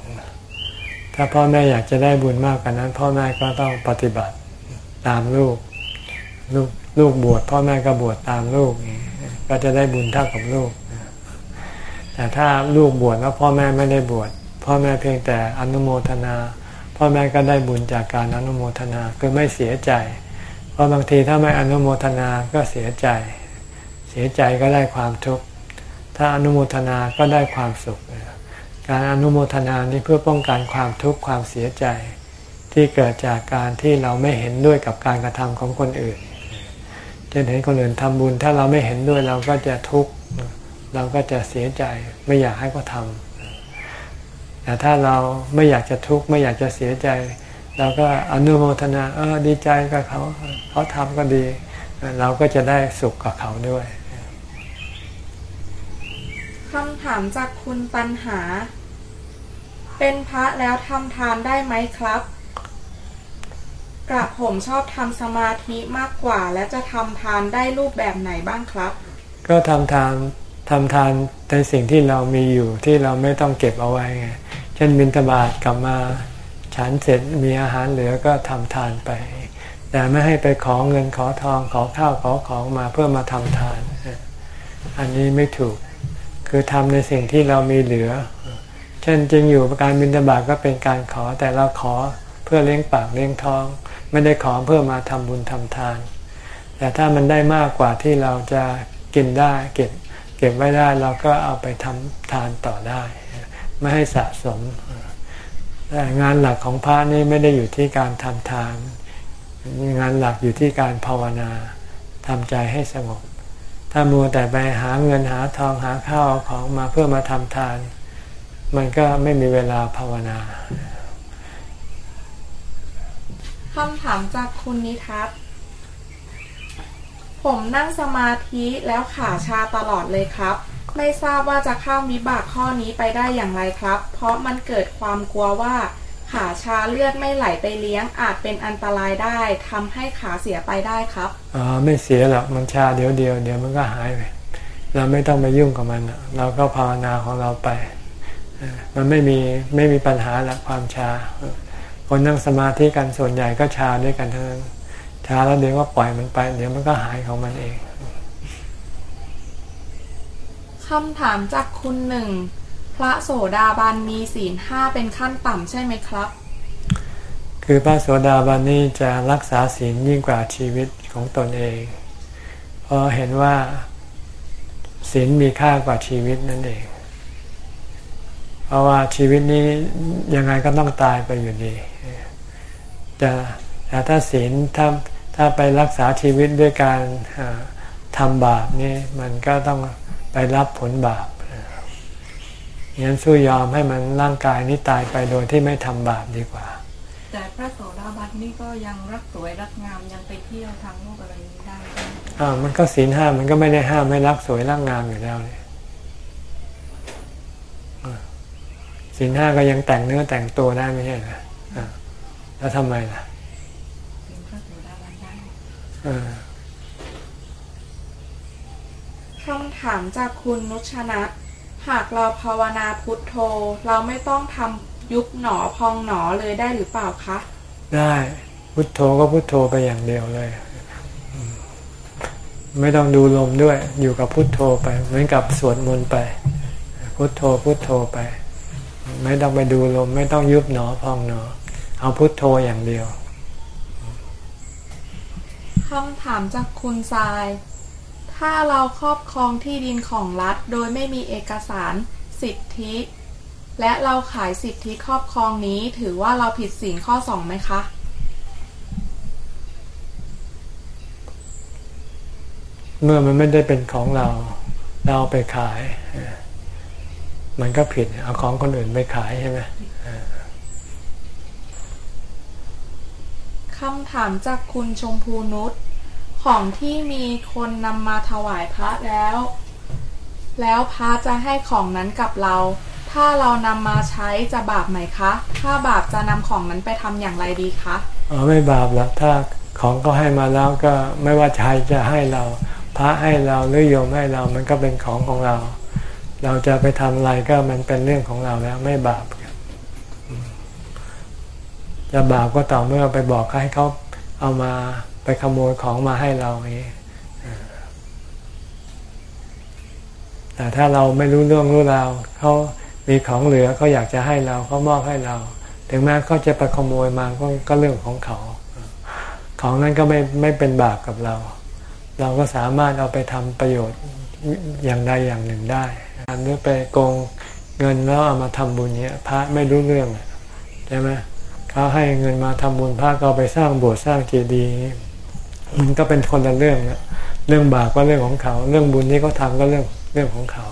ถ้าพ่อแม่อยากจะได้บุญมากกว่านั้น พ่อแม่ก็ต้องปฏิบัติตามลูกลูกลูกบวชพ่อแม่ก็บวชตามลูกก็จะได้บุญเท่ากับลูก แต่ถ้าลูกบวชแล้วพ่อแม่ไม่ได้บวชพ่อแม่เพียงแต่อนุโมทนา พ่อแม่ก็ได้บุญจากการอนุโมทนาคือไม่เสียใจ เพราะบางทีถ้าไม่อนุโมทนาก็เสียใจ สียใจก็ได้ความทุกข์ถ้าอนุโมทนา ก็ได้ความสุข การอนุโมทนานี้เพื่อป้องกันความทุกข์ความเสียใจ ที่เกิดจากการที่เราไม่เห็นด้วยกับการกระทำของคนอื่นช่นเห็นคนอื่นทำบุญ ถ้าเราไม่เห็นด้วยเราก็จะทุกข์เราก็จะเสียใจไม่อยากให้เขาทำแต่ถ้าเราไม่อยากจะทุกข์ไม่อยากจะเสียใจ เราก็อนุโมทนาเออดีใจกับเขาเขาทำก็ดี เราก็จะได้สุขกับเขาด้วย คำถามจากคุณตันหา เป็นพระแล้วทำทานได้ไหมครับ กระผมชอบทำสมาธิมากกว่า และจะทำทานได้รูปแบบไหนบ้างครับ ก็ทำทานทำทานในสิ่งที่เรามีอยู่ที่เราไม่ต้องเก็บเอาไว้ไงเช่นบิณฑบาตกลับมาฉันเสร็จมีอาหารเหลือก็ทำทานไป แต่ไม่ให้ไปขอเงินขอทองขอข้าวขอของมาเพื่อมาทำทาน อันนี้ไม่ถูก คือทำในสิ่งที่เรามีเหลือ เช่นจริงอยู่การบิณฑบาก็เป็นการขอแต่เราขอเพื่อเลี้ยงปากเลี้ยงท้อง ไม่ได้ขอเพื่อมาทำบุญทำทาน แต่ถ้ามันได้มากกว่าที่เราจะกินได้เก็บเก็บไว้ได้เราก็เอาไปทำทานต่อได้ ไม่ให้สะสมแต่งานหลักของพระนี่ไม่ได้อยู่ที่การทำทาน งานหลักอยู่ที่การภาวนาทำใจให้สงบ ถ้ามัวแต่ไปหาเงินหาทองหาข้าวของมาเพื่อมาทำทาน มันก็ไม่มีเวลาภาวนาคำถามจากคุณนิทัศน์ผมนั่งสมาธิแล้วขาชาตลอดเลยครับ ไม่ทราบว่าจะข้ามวิบากข้อนี้ไปได้อย่างไรครับ เพราะมันเกิดความกลัวว่า ขาชาเลือดไม่ไหลไปเลี้ยงอาจเป็นอันตรายได้ทำให้ขาเสียไปได้ครับอ๋อไม่เสียหรอกมันชาเดี๋ยวเดียวเดี๋ยวมันก็หายไปเราไม่ต้องไปยุ่งกับมันอะเราก็ภาวนาของเราไปเออมันไม่มีไม่มีปัญหาละความชาเออคนนั่งสมาธิกันส่วนใหญ่ก็ชาด้วยกันทั้งนั้นชาแล้วเดี๋ยวก็ปล่อยมันไป เดี๋ยวมันก็หายของมันเองคำถามจากคุณหนึ่ง พระโสดาบันมีศีลห้าเป็นขั้นต่ำใช่ไหมครับ คือพระโสดาบันนี้จะรักษาศีลยิ่งกว่าชีวิตของตนเอง เพราะเห็นว่าศีลมีค่ากว่าชีวิตนั่นเอง เพราะว่าชีวิตนี้ยังไงก็ต้องตายไปอยู่ดีจะแต่ถ้าศีลถ้าถ้าไปรักษาชีวิตด้วยการทำบาปนี่มันก็ต้องไปรับผลบาป งั้นสู้ยอมให้มันร่างกายนี้ตายไปโดยที่ไม่ทำบาปดีกว่า แต่พระโสดาบันนี่ก็ยังรักสวยรักงามยังไปเที่ยวทางโลกอะไรนี้ได้ใช่ไหมอ่ามันก็ศีลห้ามันก็ไม่ได้ห้ามไม่รักสวยรักงามอยู่แล้วเลยอ่าศีลห้าก็ยังแต่งเนื้อแต่งตัวได้ไม่ใช่เหรออ่าแล้วทำไมล่ะเป็นพระโสดาบันได้อ่าคำถามจากคุณนุชนะ หากเราภาวนาพุทโธ เราไม่ต้องทำยุบหนอพองหนอเลยได้หรือเปล่าคะ ได้พุทโธก็พุทโธไปอย่างเดียวเลยอืมไม่ต้องดูลมด้วย อยู่กับพุทโธไป เหมือนกับสวดมนต์ไป พุทโธพุทโธไป ไม่ต้องไปดูลม ไม่ต้องยุบหนอพองหนอ เอาพุทโธอย่างเดียวคำถามจากคุณทราย ถ้าเราครอบครองที่ดินของรัฐ โดยไม่มีเอกสารสิทธิ และเราขายสิทธิครอบครองนี้ถือว่าเราผิดศีลข้อสองไหมคะเมื่อมันไม่ได้เป็นของเรา เราเอาไปขายเออมันก็ผิดเอาของคนอื่นไปขายใช่ไหมคำถามจากคุณชมพูนุช ของที่มีคนนำมาถวายพระแล้ว แล้วพระจะให้ของนั้นกับเรา ถ้าเรานำมาใช้จะบาปไหมคะ ถ้าบาปจะนำของนั้นไปทำอย่างไรดีคะอ๋อไม่บาปหรอกถ้าของก็ให้มาแล้วก็ไม่ว่าใครจะให้เรา พระให้เราหรือโยมให้เรามันก็เป็นของของเรา เราจะไปทำอะไรก็มันเป็นเรื่องของเราแล้วไม่บาปจะบาปก็ต่อเมื่อไปบอกให้เขาเอามา ไปขโมยของมาให้เราอย่างนี้เออแต่ถ้าเราไม่รู้เรื่องรู้ราวเขามีของเหลือเขาอยากจะให้เราเขามอบให้เรา ถึงแม้เขาจะไปขโมยมาก็ก็เรื่องของเขา ของนั้นก็ไม่ไม่เป็นบาปกับเรา เราก็สามารถเอาไปทำประโยชน์อย่างใดอย่างหนึ่งได้อันนี้ไปโกงเงินแล้วเอามาทำบุญเนี้ยพระไม่รู้เรื่องใช่ไหมเขาให้เงินมาทำบุญพระก็เอาไปสร้างโบสถ์สร้างเจดีย์ ก็เป็นคนละเรื่องนะเรื่องบาปก็เรื่องของเขา เรื่องบุญที่เขาทำก็เรื่องเรื่องของเขา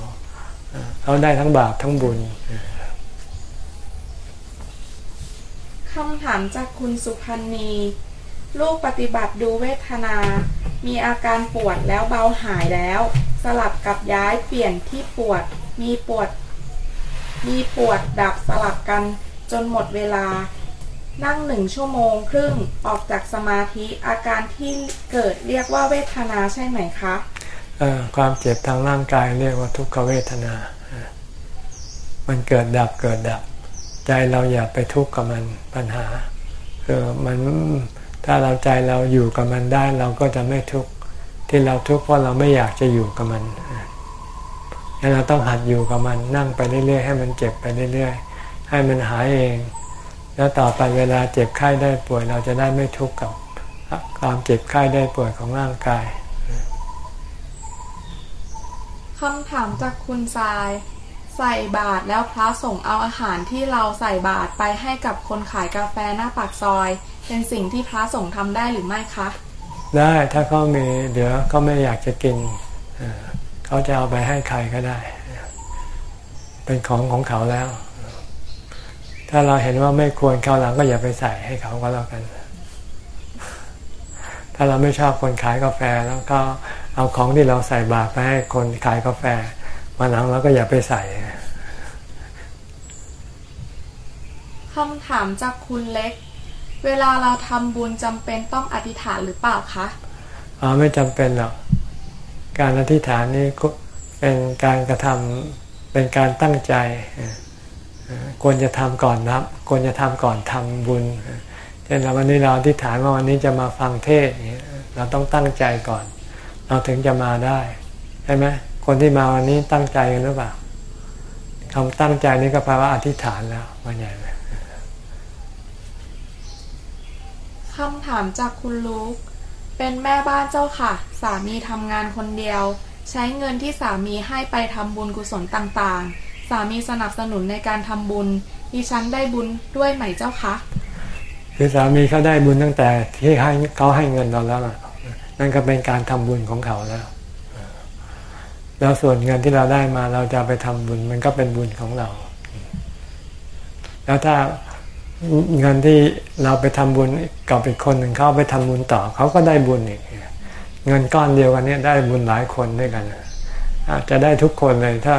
อ่าเขาได้ทั้งบาปทั้งบุญคำถามจากคุณสุพันธ์นีลูกปฏิบัติดูเวทนา มีอาการปวดแล้วเบาหายแล้ว สลับกับย้ายเปลี่ยนที่ปวด มีปวด มีปวดดับสลับกันจนหมดเวลา นั่งหนึ่งชั่วโมงครึ่งออกจากสมาธิอาการที่เกิดเรียกว่าเวทนาใช่ไหมคะความเจ็บทางร่างกายเรียกว่าทุกขเวทนา มันเกิดดับเกิดดับ ใจเราอย่าไปทุกข์กับมันปัญหาคือมันถ้าเราใจเราอยู่กับมันได้เราก็จะไม่ทุกข์ที่เราทุกข์เพราะเราไม่อยากจะอยู่กับมันงั้นเราต้องหัดอยู่กับมันนั่งไปเรื่อยๆให้มันเจ็บไปเรื่อยๆให้มันหายเอง แล้วต่อไปเวลาเจ็บไข้ได้ป่วย เราจะได้ไม่ทุกข์กับความเจ็บไข้ได้ป่วยของร่างกายคำถามจากคุณทราย ใส่บาตรแล้วพระส่งเอาอาหารที่เราใส่บาตรไปให้กับคนขายกาแฟหน้าปากซอย เป็นสิ่งที่พระส่งทำได้หรือไม่คะ ได้ถ้าเขามีเดี๋ยวเขาไม่อยากจะกินเอ่อเขาจะเอาไปให้ใครก็ได้ เป็นของของเขาแล้ว ถ้าเราเห็นว่าไม่ควรเขาวหลังก็อย่าไปใส่ให้เขาก็แล้วกัน ถ้าเราไม่ชอบคนขายกาแฟแล้วก็เอาของที่เราใส่บาตรไปให้คนขายกาแฟวันหลังเราก็อย่าไปใส่คำถามจากคุณเล็ก เวลาเราทำบุญจำเป็นต้องอธิษฐานหรือเปล่าคะอ๋อไม่จำเป็นหรอกการอธิษฐานนี่ก็เป็นการกระทำเป็นการตั้งใจเอ่อเอ่อ ควรจะทำก่อนนับควรจะทำก่อนทำบุญเช่นเราวันนี้เราอธิฐานว่าวันนี้จะมาฟังเทศเงี้ยเราต้องตั้งใจก่อน เราถึงจะมาได้ใช่ไหมคนที่มาวันนี้ตั้งใจกันหรือเปล่าคำตั้งใจนี่ก็แปลว่าอธิษฐานแล้วมันใหญ่ไหมคำถามจากคุณลูกเป็นแม่บ้านเจ้าค่ะ สามีทำงานคนเดียว ใช้เงินที่สามีให้ไปทำบุญกุศลต่างๆามีสนับสนุนในการทำบุญดิฉันได้บุญด้วยไหมเจ้าคะคือสามีเขาได้บุญตั้งแต่ที่ให้เขาให้เงินเราแล้วล่ะนั่นก็เป็นการทำบุญของเขาแล้ว แล้วส่วนเงินที่เราได้มาเราจะไปทำบุญมันก็เป็นบุญของเรา แล้วถ้าเงินที่เราไปทำบุญกับอีกคนหนึ่งเขาไปทำบุญต่อเขาก็ได้บุญอีกเงินก้อนเดียวกันเนี้ได้บุญหลายคนด้วยกันอาจจะได้ทุกคนเลยถ้า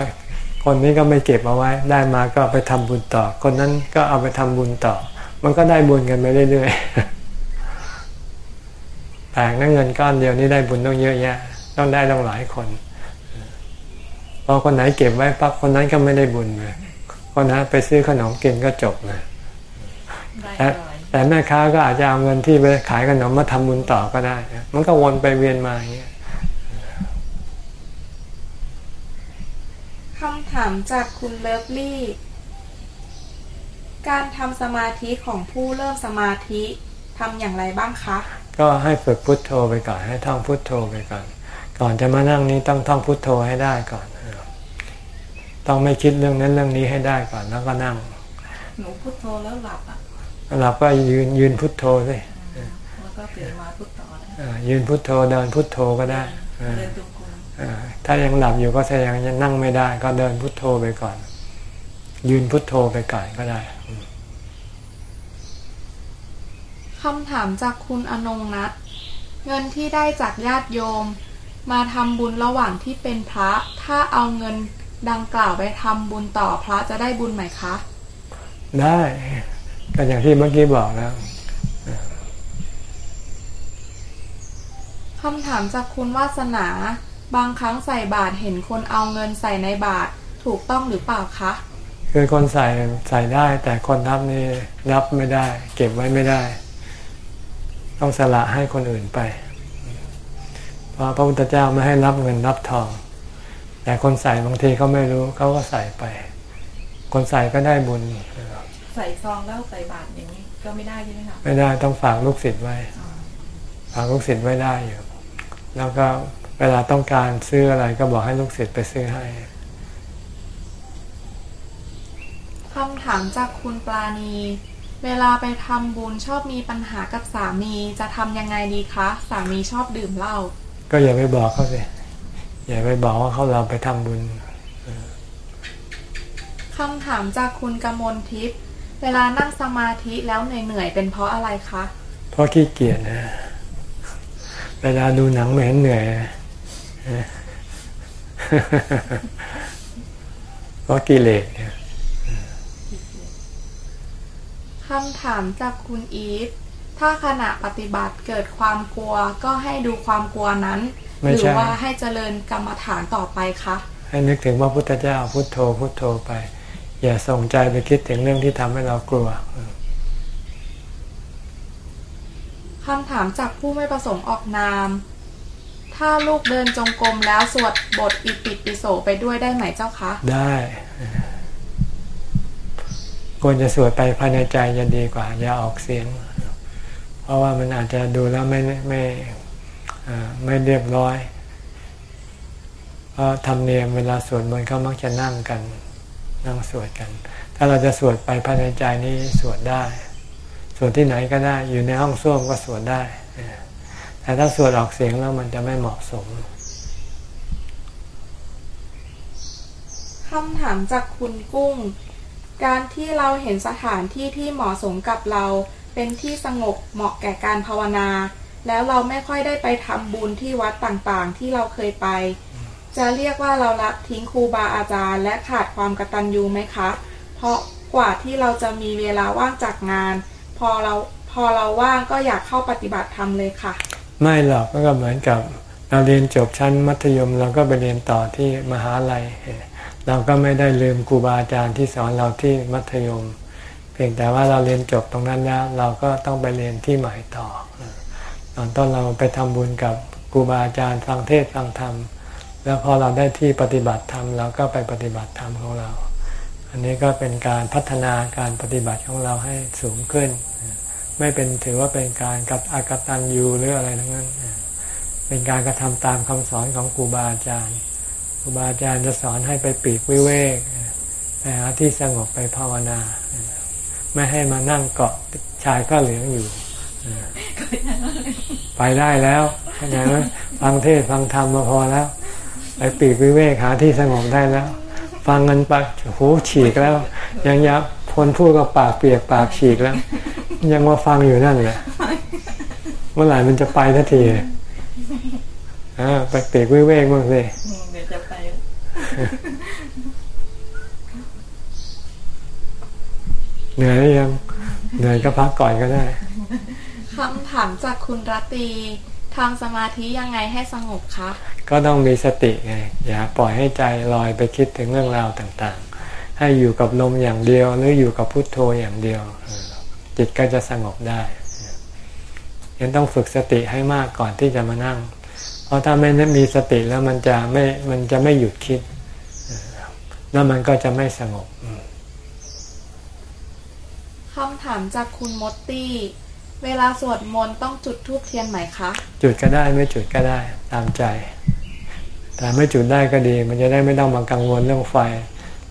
คนนี้ก็ไม่เก็บเอาไว้ ได้มาก็เอาไปทำบุญต่อ คนนั้นก็เอาไปทำบุญต่อ มันก็ได้บุญกันไปเรื่อยๆแปลกนะเงินก้อนเดียวนี่ได้บุญต้องเยอะแยะ ต้องได้ต้องหลายคน พอคนไหนเก็บไว้ปั๊บคนนั้นก็ไม่ได้บุญเลยคนนั้นไปซื้อขนมกินก็จบเลยแต่แต่แม่ค้าก็อาจจะเอาเงินที่ไปขายขนมมาทำบุญต่อก็ได้ มันก็วนไปเวียนมาอย่างเงี้ย คำถามจากคุณเลิฟลี่ การทำสมาธิของผู้เริ่มสมาธิทำอย่างไรบ้างคะ ก็ให้ฝึกพุทโธไปก่อน ให้ท่องพุทโธไปก่อน ก่อนจะมานั่งนี้ต้องท่องพุทโธให้ได้ก่อน ต้องไม่คิดเรื่องนั้นเรื่องนี้ให้ได้ก่อนแล้วก็นั่ง หนูพุทโธแล้วหลับอะเราก็ยืนยืนพุทโธสิแล้วก็ตื่นมาพุทต่อนะเออยืนพุทโธเดินพุทโธก็ได้เออเดินจงกรมเออ ถ้ายังหลับอยู่ก็แสดงยังนั่งไม่ได้ ก็เดินพุทโธไปก่อน ยืนพุทโธไปก่อนก็ได้คำถามจากคุณอนงนัทเงินที่ได้จากญาติโยม มาทำบุญระหว่างที่เป็นพระ ถ้าเอาเงินดังกล่าวไปทำบุญต่อพระจะได้บุญไหมคะ ได้ก็อย่างที่เมื่อกี้บอกแล้วคำถามจากคุณวาสนา บางครั้งใส่บาตรเห็นคนเอาเงินใส่ในบาตรถูกต้องหรือเปล่าคะคือคนใส่ใส่ได้ แต่คนรับนี่รับไม่ได้ เก็บไว้ไม่ได้ ต้องสละให้คนอื่นไปเพราะพระพุทธเจ้าไม่ให้รับเงินรับทอง แต่คนใส่บางทีเขาไม่รู้เขาก็ใส่ไป คนใส่ก็ได้บุญใส่ซองแล้วใส่บาตรอย่างนี้ก็ไม่ได้ใช่ไหมคะไม่ได้ต้องฝากลูกศิษย์ไว้ฝากลูกศิษย์ไว้ได้อยู่แล้วก็ เวลาต้องการซื้ออะไรก็บอกให้ลูกศิษย์ไปซื้อให้คำถามจากคุณปลาณี เวลาไปทำบุญชอบมีปัญหากับสามีจะทำยังไงดีคะ สามีชอบดื่มเหล้าก็อย่าไปบอกเขาสิอย่าไปบอกว่าเขาเราไปทำบุญคำถามจากคุณกมลทิพย์เวลานั่งสมาธิแล้วเหนื่อยๆเป็นเพราะอะไรคะ เพราะขี้เกียจนะ เวลาดูหนังไม่เห็นเหนื่อยนะ เพราะกิเลสเนี่ยคำถามจากคุณอีฟถ้าขณะปฏิบัติเกิดความกลัวก็ให้ดูความกลัวนั้นไม่หรืใช่ว่าให้เจริญกรรมฐานต่อไปคะให้นึกถึงพระพุทธเจ้าพุทโธพุทโธไป อย่าส่งใจไปคิดถึงเรื่องที่ทำให้เรากลัวคำถามจากผู้ไม่ประสงค์ออกนาม ถ้าลูกเดินจงกรมแล้วสวดบทอิติปิโสไปด้วยได้ไหมเจ้าคะ ได้ควรจะสวดไปภายในใจจะดีกว่า อย่าออกเสียง เพราะว่ามันอาจจะดูแล้วไม่ไม่ไม่เรียบร้อยเพราะธรรมเนียมเวลาสวดมนต์เขามักจะนั่งกัน นั่งสวดกัน ถ้าเราจะสวดไปภายในใจนี้สวดได้ สวดที่ไหนก็ได้ อยู่ในห้องส้วมก็สวดได้ แต่ถ้าสวดออกเสียงแล้วมันจะไม่เหมาะสมคำถามจากคุณกุ้ง การที่เราเห็นสถานที่ที่เหมาะสมกับเรา เป็นที่สงบเหมาะแก่การภาวนา แล้วเราไม่ค่อยได้ไปทำบุญที่วัดต่างๆ ที่เราเคยไป จะเรียกว่าเราละทิ้งครูบาอาจารย์ และขาดความกตัญญูไหมคะ เพราะกว่าที่เราจะมีเวลาว่างจากงาน พอเราพอเราว่างก็อยากเข้าปฏิบัติธรรมเลยค่ะ ไม่หรอกก็เหมือนกับเราเรียนจบชั้นมัธยมเราก็ไปเรียนต่อที่มหาลัย เราก็ไม่ได้ลืมครูบาอาจารย์ที่สอนเราที่มัธยม เพียงแต่ว่าเราเรียนจบตรงนั้นแล้ว เราก็ต้องไปเรียนที่ใหม่ต่อ ตอนต้นเราไปทำบุญกับครูบาอาจารย์ฟังเทศฟังธรรม แล้วพอเราได้ที่ปฏิบัติธรรมเราก็ไปปฏิบัติธรรมของเรา อันนี้ก็เป็นการพัฒนาการปฏิบัติของเราให้สูงขึ้น ไม่เป็นถือว่าเป็นการกัดอากตันยูหรืออะไรทั้งนั้น เป็นการกระทำตามคำสอนของครูบาอาจารย์ครูบาอาจารย์จะสอนให้ไปปีกวิเวกไปหาที่สงบไปภาวนา ไม่ให้มานั่งเกาะชายก็เหลืองอยู่ไปได้แล้วเข้าใจไหมฟังเทศฟังธรรมมาพอแล้ว ไปปีกวิเวกหาที่สงบได้แล้ว ฟังกันปากหูฉีกแล้ว ยังยับ คนพูดก็ปากเปียกปากฉีกแล้ว ยังมาฟังอยู่นั่นแหละเมื่อไหร่มันจะไปทันทีอ่าไปปีกวิเวกบ้างสิเดี๋ยวจะไปเหนื่อยหรือยังเหนื่อยก็พักก่อนก็ได้คำถามจากคุณรัตตีทำสมาธิยังไงให้สงบคะก็ต้องมีสติไง อย่าปล่อยให้ใจลอยไปคิดถึงเรื่องราวต่างๆ ให้อยู่กับลมอย่างเดียว หรืออยู่กับพุทโธอย่างเดียวเออจิตก็จะสงบได้ยังต้องฝึกสติให้มากก่อนที่จะมานั่ง เพราะถ้าไม่มีสติแล้วมันจะไม่มันจะไม่หยุดคิดเออแล้วมันก็จะไม่สงบคำถามจากคุณมดตี้เวลาสวดมนต์ต้องจุดธูปเทียนไหมคะ จุดก็ได้ไม่จุดก็ได้ตามใจ แต่ไม่จุดได้ก็ดี มันจะได้ไม่ต้องมากังวลเรื่องไฟ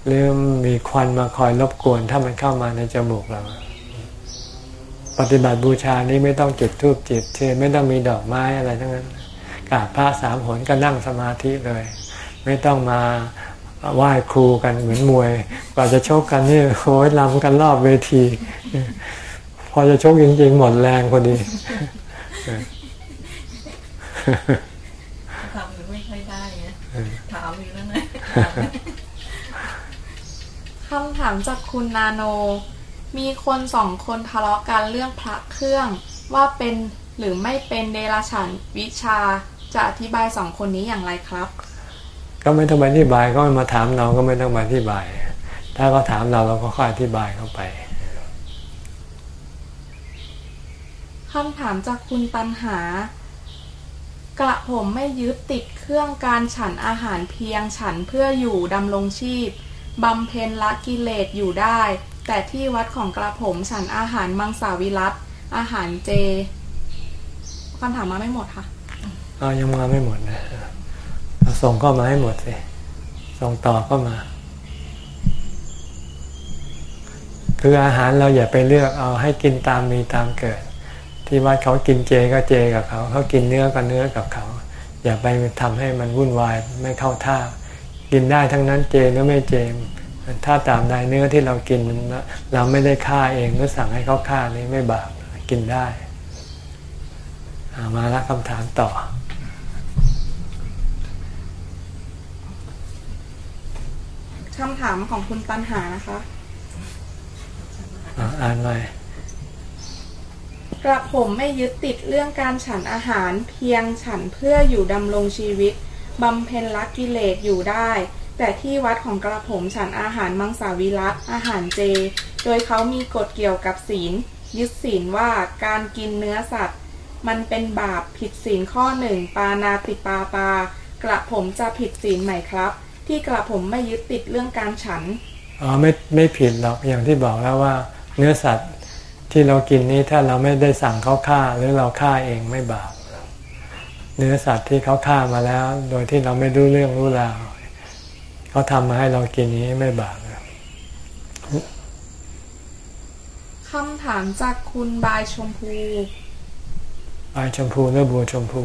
หรือมีควันมาคอยรบกวน ถ้ามันเข้ามาในจมูกเรา ปฏิบัติบูชานี้ไม่ต้องจุดธูปจิตเทียนไม่ต้องมีดอกไม้อะไรทั้งนั้นกราบพระสามหนก็นั่งสมาธิเลย ไม่ต้องมาไหว้ครูกันเหมือนมวย กว่าจะชกกันนี่โอ้ยลำกันรอบเวที พอจะชกจริงๆ หมดแรงพอดีทำมันไม่ค่อยได้ไงถามอยู่นั่นนะ คำถามจากคุณนาโน มีคนสองคนทะเลาะกันเรื่องพระเครื่อง ว่าเป็นหรือไม่เป็นเดรัจฉานวิชาจะอธิบายสองคนนี้อย่างไรครับ ก็ไม่ต้องไปอธิบายก็มาถามเราก็ไม่ต้องไปอธิบาย ถ้าเขาถามเราเราก็ค่อยอธิบายเข้าไปคำถามจากคุณปัญหา กระผมไม่ยึดติดเครื่องการฉันอาหารเพียงฉันเพื่ออยู่ดำรงชีพ บำเพ็ญละกิเลสอยู่ได้ แต่ที่วัดของกระผมฉันอาหารมังสาวิรัตอาหารเจคำถามมาไม่หมดค่ะเอายังมาไม่หมดนะส่งเข้ามาให้หมดสิส่งต่อเข้ามา คืออาหารเราอย่าไปเลือกเอาให้กินตามมีตามเกิด ที่วัดเขากินเจก็เจกับเขา เขากินเนื้อก็เนื้อกับเขา อย่าไปทำให้มันวุ่นวายไม่เข้าท่า กินได้ทั้งนั้นเจหรือไม่เจถ้าตามใดเนื้อที่เรากินเราไม่ได้ฆ่าเองหรือสั่งให้เขาฆ่านี่ไม่บาปกินได้อามาแล้วคำถามต่อ คำถถามของคุณตันหานะคะอะอ่านใหม่กระผมไม่ยึดติดเรื่องการฉันอาหารเพียงฉันเพื่ออยู่ดำรงชีวิต บำเพ็ญละกิเลสอยู่ได้ แต่ที่วัดของกระผมฉันอาหารมังสวิรัตอาหารเจ โดยเขามีกฎเกี่ยวกับศีล ยึดศีลว่าการกินเนื้อสัตว์ มันเป็นบาปผิดศีลข้อหนึ่งปานาติปาตากระผมจะผิดศีลไหมครับ ที่กระผมไม่ยึดติดเรื่องการฉันอ๋อไม่ไม่ผิดหรอกอย่างที่บอกแล้วว่าเนื้อสัตว์ที่เรากินนี้ถ้าเราไม่ได้สั่งเขาฆ่าหรือเราฆ่าเองไม่บาป เนื้อสัตว์ที่เขาฆ่ามาแล้ว โดยที่เราไม่รู้เรื่องรู้ราวเขาทำมาให้เรากินนี้ไม่บาปคำถามจากคุณบายชมพูใบชมพูหรือบัวชมพู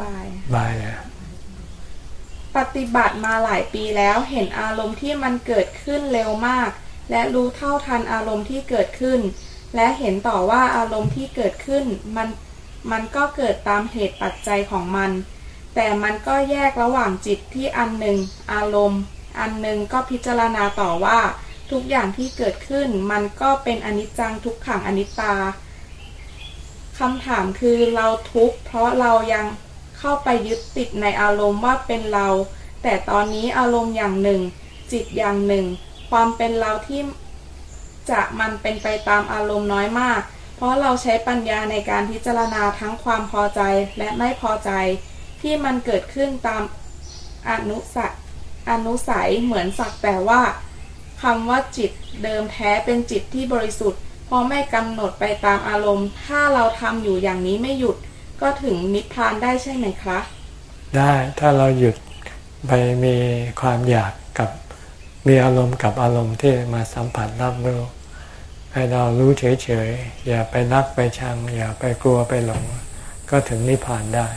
บายใบนะปฏิบัติมาหลายปีแล้วเห็นอารมณ์ที่มันเกิดขึ้นเร็วมาก และรู้เท่าทันอารมณ์ที่เกิดขึ้น และเห็นต่อว่าอารมณ์ที่เกิดขึ้น มัน มันก็เกิดตามเหตุปัจจัยของมัน แต่มันก็แยกระหว่างจิตที่อันหนึ่งอารมณ์ อันหนึ่งก็พิจารณาต่อว่า ทุกอย่างที่เกิดขึ้น มันก็เป็นอนิจจังทุกขังอนิจตาคำถามคือเราทุกข์เพราะเรายังเข้าไปยึดติดในอารมณ์ว่าเป็นเรา แต่ตอนนี้อารมณ์อย่างหนึ่ง จิตอย่างหนึ่ง ความเป็นเราที่จะมันเป็นไปตามอารมณ์น้อยมาก เพราะเราใช้ปัญญาในการพิจารณาทั้งความพอใจและไม่พอใจที่มันเกิดขึ้นตามอนุสัยอนุสัยเหมือนสักแต่ว่าคำว่าจิตเดิมแท้เป็นจิตที่บริสุทธิ์เพราะไม่กำหนดไปตามอารมณ์ ถ้าเราทำอยู่อย่างนี้ไม่หยุดก็ถึงนิพพานได้ใช่ไหมคะได้ถ้าเราหยุดไปมีความอยากกับมีอารมณ์กับอารมณ์ที่มาสัมผัสรับรู้ ให้เรารู้เฉยๆ อย่าไปรักไปชัง อย่าไปกลัวไปหลง ก็ถึงนิพพานได้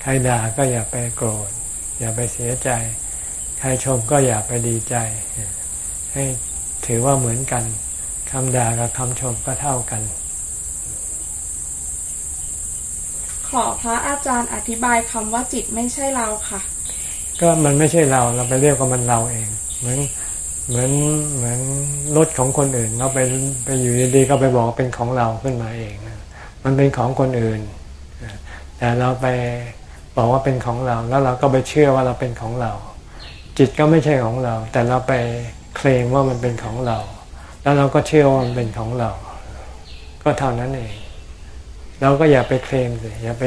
ใครด่าก็อย่าไปโกรธ อย่าไปเสียใจ ใครชมก็อย่าไปดีใจ ให้ถือว่าเหมือนกันคำด่ากับคำชมก็เท่ากัน ขอพระอาจารย์อธิบายคำว่าจิตไม่ใช่เราค่ะ ก็มันไม่ใช่เราเราไปเรียกว่ามันเราเอง เหมือน เหมือนเหมือนรถของคนอื่นเราไปไปอยู่ดีๆก็ไปบอกว่าเป็นของเราขึ้นมาเอง มันเป็นของคนอื่น แต่เราไปบอกว่าเป็นของเรา แล้วเราก็ไปเชื่อว่าเราเป็นของเรา จิตก็ไม่ใช่ของเรา แต่เราไปเคลมว่ามันเป็นของเรา แล้วเราก็เชื่อว่ามันเป็นของเรา ก็เท่านั้นเอง เราก็อย่าไปเคลมสิอย่าไป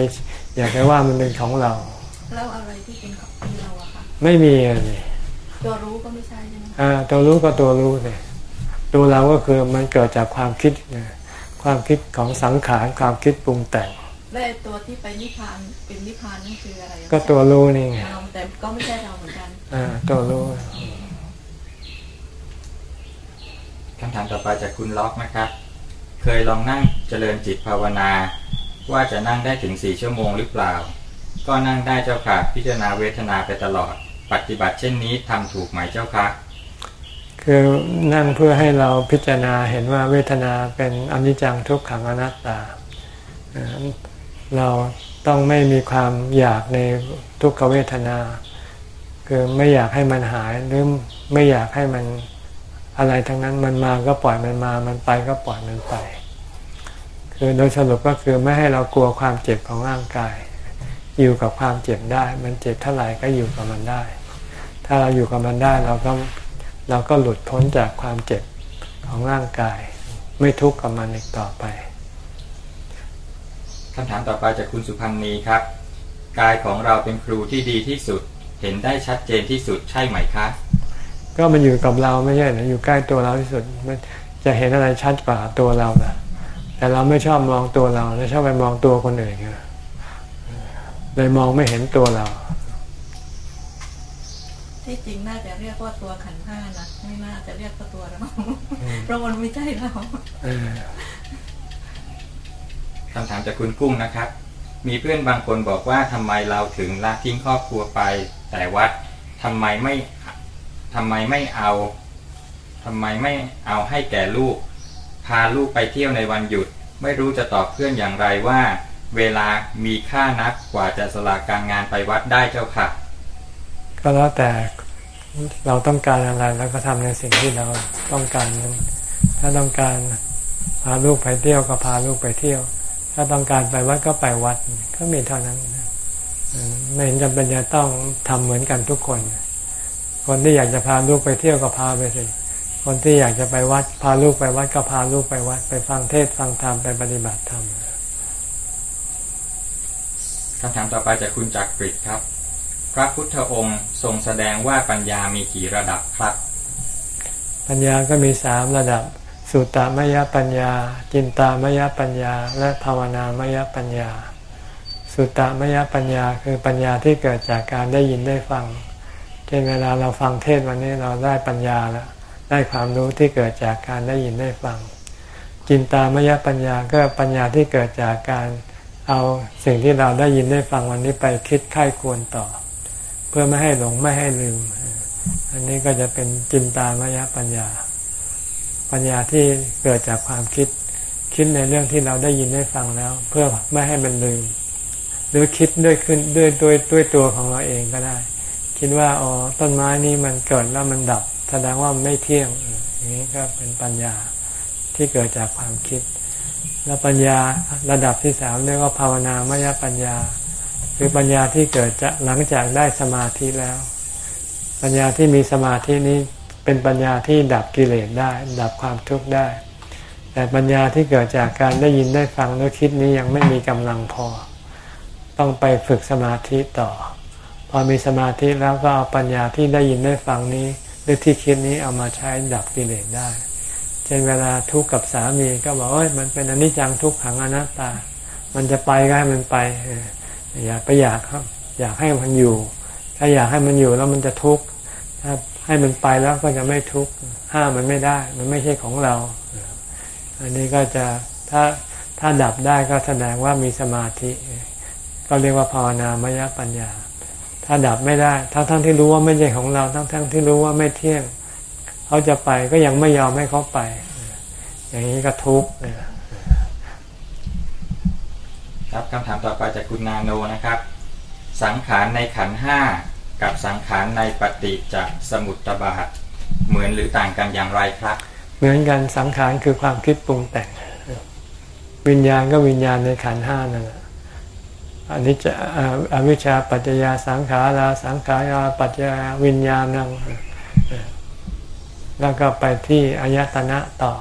อย่าไปว่ามันเป็นของเรา แล้วอะไรที่เป็นของเราอะคะไม่มีอะสิตัวรู้ก็ไม่ใช่ใช่ไหมอ่า ตัวรู้ก็ตัวรู้สิตัวเราก็คือมันเกิดจากความคิดนะความคิดของสังขารความคิดปรุงแต่งและไอ้ตัวที่ไปนิพพานเป็นนิพพานนั่นคืออะไรอะก็ตัวรู้นี่ไงเราแต่ก็ไม่ใช่เราเหมือนกันอ่าตัวรู้คำถามต่อไปจากคุณล็อกนะครับ เคยลองนั่งเจริญจิตภาวนา ว่าจะนั่งได้ถึงสี่ชั่วโมงหรือเปล่า ก็นั่งได้เจ้าค่ะพิจารณาเวทนาไปตลอด ปฏิบัติเช่นนี้ทำถูกไหมเจ้าคะ คือนั่งเพื่อให้เราพิจารณาเห็นว่าเวทนาเป็นอนิจจังทุกขังอนัตตาอ่าเราต้องไม่มีความอยากในทุกขเวทนา คือไม่อยากให้มันหายหรือไม่อยากให้มันอะไรทั้งนั้นมันมาก็ปล่อยมันมา มันไปก็ปล่อยมันไป คือโดยสรุปก็คือไม่ให้เรากลัวความเจ็บของร่างกาย อยู่กับความเจ็บได้ มันเจ็บเท่าไหร่ก็อยู่กับมันได้ ถ้าเราอยู่กับมันได้เราก็ เราก็หลุดพ้นจากความเจ็บของร่างกาย ไม่ทุกข์กับมันอีกต่อไปคำถามต่อไปจากคุณสุพันธ์นีครับ กายของเราเป็นครูที่ดีที่สุด เห็นได้ชัดเจนที่สุดใช่ไหมคะ ก็มันอยู่กับเราไม่ใช่เหรออยู่ใกล้ตัวเราที่สุดมันจะเห็นอะไรชัดกว่าตัวเรานะแต่เราไม่ชอบมองตัวเราเราชอบไปมองตัวคนอื่นไงเลยมองไม่เห็นตัวเรา ที่จริงน่าจะเรียกว่าตัวขันธ์ห้านะไม่น่าจะเรียกว่าตัวเราเพราะมันไม่ใช่เราเออคำถามจากคุณกุ้งนะครับ มีเพื่อนบางคนบอกว่าทำไมเราถึงละทิ้งครอบครัวไป แต่วัดทำไมไม่ทำไมไม่เอาทำไมไม่เอาให้แก่ลูก พาลูกไปเที่ยวในวันหยุด ไม่รู้จะตอบเพื่อนอย่างไรว่า เวลามีค่านักกว่าจะสละการงานไปวัดได้เจ้าค่ะ ก็แล้วแต่เราต้องการอะไรแล้วก็ทำในสิ่งที่เราต้องการนั้นถ้าต้องการพาลูกไปเที่ยวก็พาลูกไปเที่ยว ถ้าต้องการไปวัดก็ไปวัดก็มีเท่านั้นไม่เห็นจำเป็นจะต้องทำเหมือนกันทุกคน คนที่อยากจะพาลูกไปเที่ยวก็พาไปสิคนที่อยากจะไปวัด พาลูกไปวัดก็พาลูกไปวัด ไปฟังเทศฟังธรรมไปปฏิบัติธรรมคำถามต่อไปจากคุณจักริดครับ พระพุทธองค์ทรงแสดงว่าปัญญามีกี่ระดับครับ ปัญญาก็มีสามระดับ สุตตมยปัญญา จินตามยปัญญา และภาวนามยปัญญา สุตตมยปัญญาคือปัญญาที่เกิดจากการได้ยินได้ฟังเช่นเวลาเราฟังเทศวันนี้เราได้ปัญญาแล้วได้ความรู้ที่เกิดจากการได้ยินได้ฟัง จินตามยปัญญาก็ปัญญาที่เกิดจากการเอาสิ่งที่เราได้ยินได้ฟังวันนี้ไปคิดค่ายควรต่อ พื่อไม่ให้หลงไม่ให้ลืม อันนี้ก็จะเป็นจินตามยปัญญา ปัญญาที่เกิดจากความคิด คิดในเรื่องที่เราได้ยินได้ฟังแล้ว เพื่อไม่ให้มันลืม หรือคิดด้วยขึ้นด้วยด้วยด้วยตัวของเราเองก็ได้ คิดว่าอ๋อต้นไม้นี้มันเกิดแล้วมันดับ แสดงว่าไม่เที่ยงอย่างนี้ก็เป็นปัญญาที่เกิดจากความคิด และปัญญาระดับที่สามเรียกว่าภาวนามยปัญญา คือปัญญาที่เกิดจากหลังจากได้สมาธิแล้ว ปัญญาที่มีสมาธินี้เป็นปัญญาที่ดับกิเลสได้ ดับความทุกข์ได้ แต่ปัญญาที่เกิดจากการได้ยินได้ฟังแล้คิดนี้ยังไม่มีกำลังพอ ต้องไปฝึกสมาธิต่อ พอมีสมาธิแล้วก็เอาปัญญาที่ได้ยินได้ฟังนี้ หรือที่คิดนี้เอามาใช้ดับกิเลสได้เช่นเวลาทุกข์กับสามีก็บอกว่ามันเป็นอนิจจังทุกขังอนัตตา มันจะไปก็ให้มันไป อย่าไปอยากครับ อยากให้มันอยู่ ถ้าอยากให้มันอยู่แล้วมันจะทุกข์ถ้าให้มันไปแล้วก็จะไม่ทุกข์ห้ามมันไม่ได้ มันไม่ใช่ของเรา อันนี้ก็จะถ้าถ้าดับได้ก็แสดงว่ามีสมาธิ ก็เรียกว่าภาวนามยปัญญา ถ้าดับไม่ได้ ทั้งทั้งที่รู้ว่าไม่ใช่ของเรา ทั้งทั้งที่รู้ว่าไม่เที่ยง เขาจะไปก็ยังไม่ยอมให้เขาไป อย่างนี้ก็ทุกข์ ครับคำถามต่อไปจากคุณนาโนนะครับ สังขารในขันห้ากับสังขารในปฏิจจสมุตบาท เหมือนหรือต่างกันอย่างไรครับ เหมือนกันสังขารคือความคิดปรุงแต่ง วิญญาณก็วิญญาณในขันห้านั่นแหละอันนี้จะอวิชชาปัจจยาสังขาราสังขารปัจจยาวิญญาณนั่งแล้วก็ไปที่อายตนะต่อ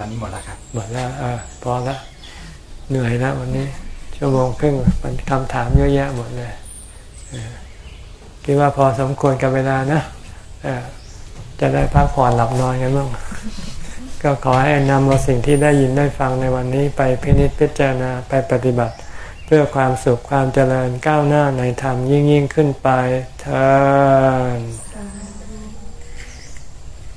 ตอนนี้หมดแล้วครับหมดแล้วเออพอล้วเหนื่อยแล้ววันนี้ ชั่วโมงครึ่งมันคำถามเยอะแยะหมดเลยคิดว่าพอสมควรกับเวลานะจะได้พักผ่อนหลับนอนกันบ้างก็ขอให้นำเอาสิ่งที่ได้ยินได้ฟังในวันนี้ไปพินิจพิจารณาไปปฏิบัติ เพื่อความสุขความเจริญก้าวหน้าในธรรมยิ่งยิ่งขึ้นไปเธอ